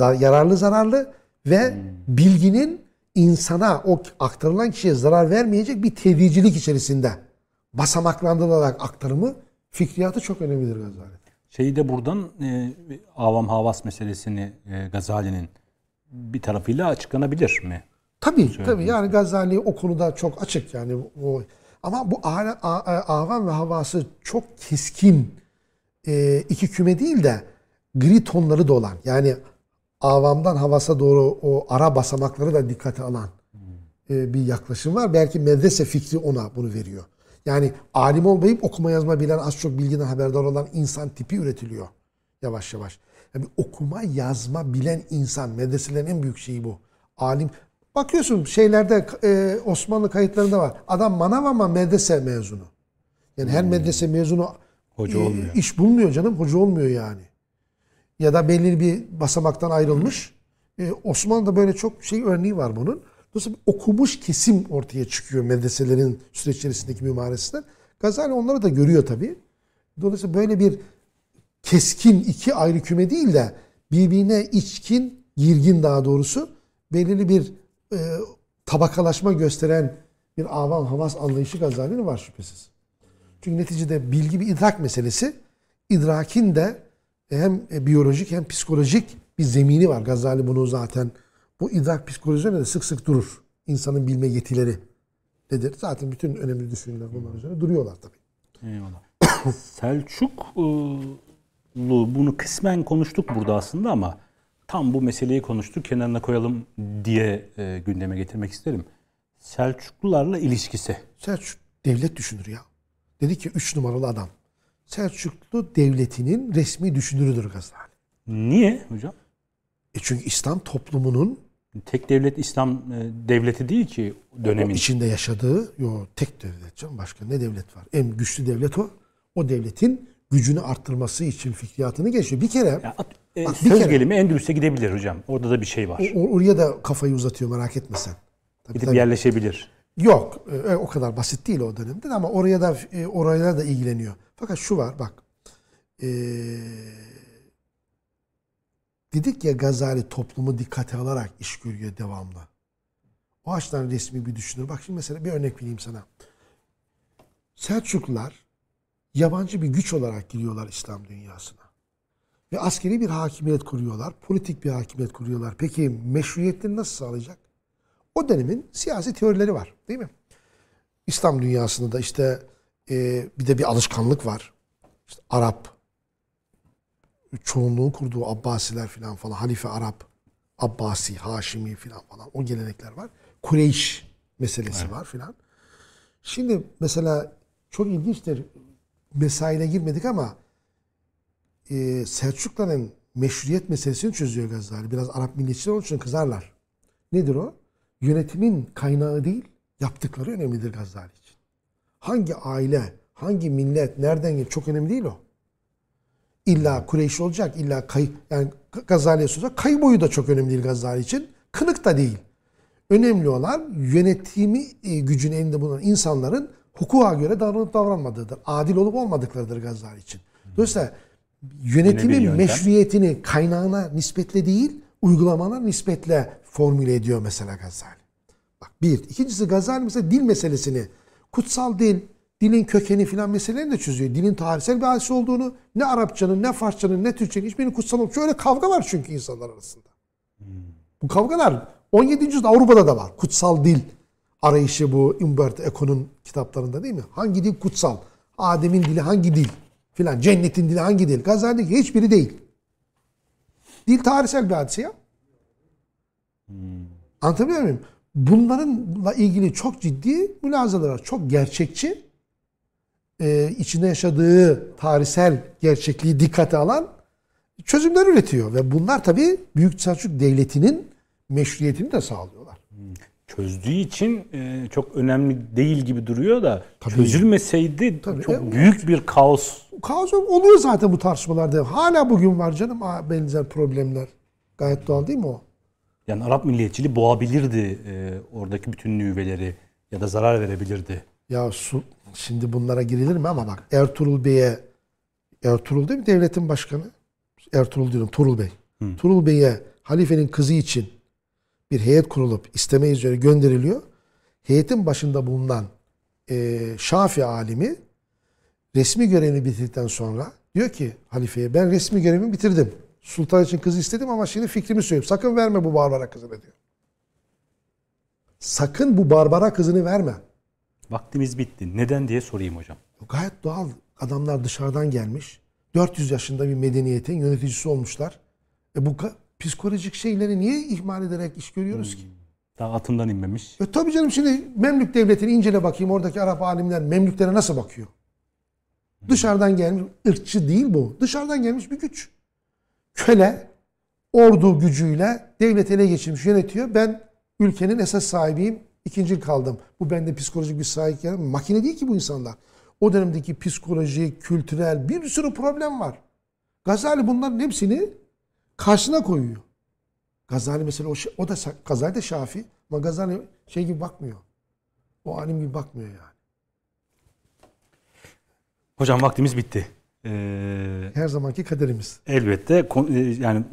yararlı zararlı ve bilginin insana, o aktarılan kişiye zarar vermeyecek bir tedricilik içerisinde basamaklandırılarak aktarımı fikriyatı çok önemlidir Gazali. Şeyi de buradan e, avam havas meselesini e, Gazali'nin bir tarafıyla açıklanabilir mi? Tabii tabii yani Gazali o konuda çok açık yani o ama bu avam ve havası çok keskin e, iki küme değil de gri tonları da olan yani avamdan havasa doğru o ara basamakları da dikkate alan e, bir yaklaşım var. Belki medrese fikri ona bunu veriyor. Yani alim olmayıp okuma yazma bilen az çok bilgiden haberdar olan insan tipi üretiliyor yavaş yavaş. Yani okuma yazma bilen insan medreselerin en büyük şeyi bu. Alim bakıyorsun şeylerde e, Osmanlı kayıtlarında var. Adam manav ama medrese mezunu. Yani her medrese mezunu Hoca e, olmuyor. iş bulmuyor canım. Hoca olmuyor yani. Ya da belli bir basamaktan ayrılmış. E, Osmanlı'da böyle çok şey örneği var bunun. Dolayısıyla bir okumuş kesim ortaya çıkıyor medreselerin süreç içerisindeki mimarisinden. Gazali onları da görüyor tabii. Dolayısıyla böyle bir keskin iki ayrı küme değil de birbirine içkin, girgin daha doğrusu belirli bir e, tabakalaşma gösteren bir avam havas anlayışı Gazali'nin var şüphesiz. Çünkü neticede bilgi bir idrak meselesi. İdrakin de hem biyolojik hem psikolojik bir zemini var. Gazali bunu zaten bu idrak psikolojisine de sık sık durur. İnsanın bilme yetileri nedir? Zaten bütün önemli düşünürler bunlar üzerine duruyorlar tabii. Eyvallah. Selçuklu bunu kısmen konuştuk burada aslında ama tam bu meseleyi konuştuk kenarına koyalım diye e, gündeme getirmek isterim. Selçuklularla ilişkisi. Selçuk devlet düşünür ya. Dedi ki üç numaralı adam. Selçuklu devletinin resmi düşünürüdür Gazali. Niye hocam? E çünkü İslam toplumunun Tek devlet İslam e, devleti değil ki dönemin. içinde yaşadığı, yo tek devlet canım başka ne devlet var? En güçlü devlet o. O devletin gücünü arttırması için fikriyatını geçiyor. Bir kere Ya, at- e, Bak, bir söz kere- gelimi Endülüs'e gidebilir hocam. Orada da bir şey var. o- oraya da kafayı uzatıyor merak etme sen. Tabii, Gidip tabii. yerleşebilir. Yok e, o kadar basit değil o dönemde ama oraya da e, orayla da ilgileniyor. Fakat şu var bak. E, dedik ya Gazali toplumu dikkate alarak iş görüyor devamlı. O açıdan resmi bir düşünür. Bak şimdi mesela bir örnek vereyim sana. Selçuklular yabancı bir güç olarak giriyorlar İslam dünyasına. Ve askeri bir hakimiyet kuruyorlar. Politik bir hakimiyet kuruyorlar. Peki meşruiyetini nasıl sağlayacak? O dönemin siyasi teorileri var. Değil mi? İslam dünyasında da işte e, bir de bir alışkanlık var. İşte Arap çoğunluğun kurduğu Abbasiler falan falan. Halife Arap, Abbasi, Haşimi falan falan. O gelenekler var. Kureyş meselesi var filan. Şimdi mesela çok ilginçtir. Mesaine girmedik ama e, Selçukluların meşruiyet meselesini çözüyor Gazali. Biraz Arap milliyetçiler olduğu için kızarlar. Nedir o? Yönetimin kaynağı değil, yaptıkları önemlidir Gazali için. Hangi aile, hangi millet, nereden geliyor çok önemli değil o. İlla Kureyş olacak, illa kay, yani Gazali'ye soracak. Kayı boyu da çok önemli değil Gazali için. Kınık da değil. Önemli olan yönetimi e, gücün elinde bulunan insanların hukuka göre davranıp davranmadığıdır. Adil olup olmadıklarıdır Gazali için. Dolayısıyla yönetimin meşruiyetini kaynağına nispetle değil, uygulamana nispetle formüle ediyor mesela Gazali. Bak bir. İkincisi Gazali mesela dil meselesini, kutsal dil, dilin kökeni filan meselelerini de çözüyor. Dilin tarihsel bir hadise olduğunu, ne Arapçanın, ne Farsçanın, ne Türkçenin hiçbirinin kutsal olmuyor. Şöyle kavga var çünkü insanlar arasında. Bu kavgalar 17. yüzyılda Avrupa'da da var. Kutsal dil arayışı bu Umberto Eco'nun kitaplarında değil mi? Hangi dil kutsal? Adem'in dili hangi dil? Filan. Cennetin dili hangi dil? Gazali'deki hiçbiri değil. Dil tarihsel bir hadise ya. Anlatabiliyor muyum? Bunlarınla ilgili çok ciddi mülazalar var. Çok gerçekçi, e, içinde yaşadığı tarihsel gerçekliği dikkate alan çözümler üretiyor. Ve bunlar tabii Büyük Selçuk Devleti'nin meşruiyetini de sağlıyorlar. Çözdüğü için e, çok önemli değil gibi duruyor da Tabii. çözülmeseydi Tabii. çok E, büyük bir kaos Kaos oluyor zaten bu tartışmalarda. Hala bugün var canım benzer problemler. Gayet doğal değil mi o? Yani Arap milliyetçiliği boğabilirdi e, oradaki bütün nüveleri ya da zarar verebilirdi. Ya su, şimdi bunlara girilir mi ama bak Ertuğrul Bey'e Ertuğrul değil mi devletin başkanı? Ertuğrul diyorum Tuğrul Bey. Tuğrul Bey'e halifenin kızı için bir heyet kurulup isteme üzere gönderiliyor. Heyetin başında bulunan e, Şafi alimi resmi görevini bitirdikten sonra diyor ki halifeye ben resmi görevimi bitirdim. Sultan için kızı istedim ama şimdi fikrimi söyleyeyim. Sakın verme bu Barbara kızını diyor. Sakın bu Barbara kızını verme. Vaktimiz bitti. Neden diye sorayım hocam. Gayet doğal. Adamlar dışarıdan gelmiş. 400 yaşında bir medeniyetin yöneticisi olmuşlar. E bu psikolojik şeyleri niye ihmal ederek iş görüyoruz ki? Daha atından inmemiş. E tabii canım şimdi Memlük Devleti'ni incele bakayım. Oradaki Arap alimler Memlüklere nasıl bakıyor? Dışarıdan gelmiş, ırkçı değil bu. Dışarıdan gelmiş bir güç. Köle, ordu gücüyle devleti ele geçirmiş, yönetiyor. Ben ülkenin esas sahibiyim, ikinci kaldım. Bu bende psikolojik bir sahip yer. Makine değil ki bu insanlar. O dönemdeki psikolojik, kültürel bir sürü problem var. Gazali bunların hepsini karşısına koyuyor. Gazali mesela o, o da Gazali de Şafi ama Gazali şey gibi bakmıyor. O alim gibi bakmıyor yani. Hocam vaktimiz bitti. Ee, Her zamanki kaderimiz. elbette e, yani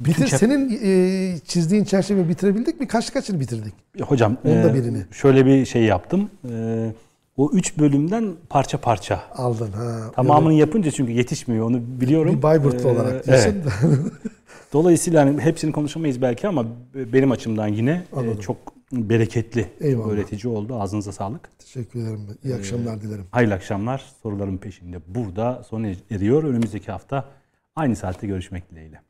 Bitir, senin e, çizdiğin çerçeveyi bitirebildik mi? Kaç kaçını bitirdik? hocam Onda e, birini. şöyle bir şey yaptım. E, o üç bölümden parça parça. Aldın ha. Tamamını yapınca çünkü yetişmiyor onu biliyorum. Bir Bayburtlu Ee, olarak diyorsun evet. Dolayısıyla hani hepsini konuşamayız belki ama benim açımdan yine e, Anladım. çok bereketli, Eyvallah. öğretici oldu. Ağzınıza sağlık. Teşekkür ederim. İyi akşamlar dilerim. Hayırlı akşamlar. Soruların peşinde burada sona eriyor. Önümüzdeki hafta aynı saatte görüşmek dileğiyle.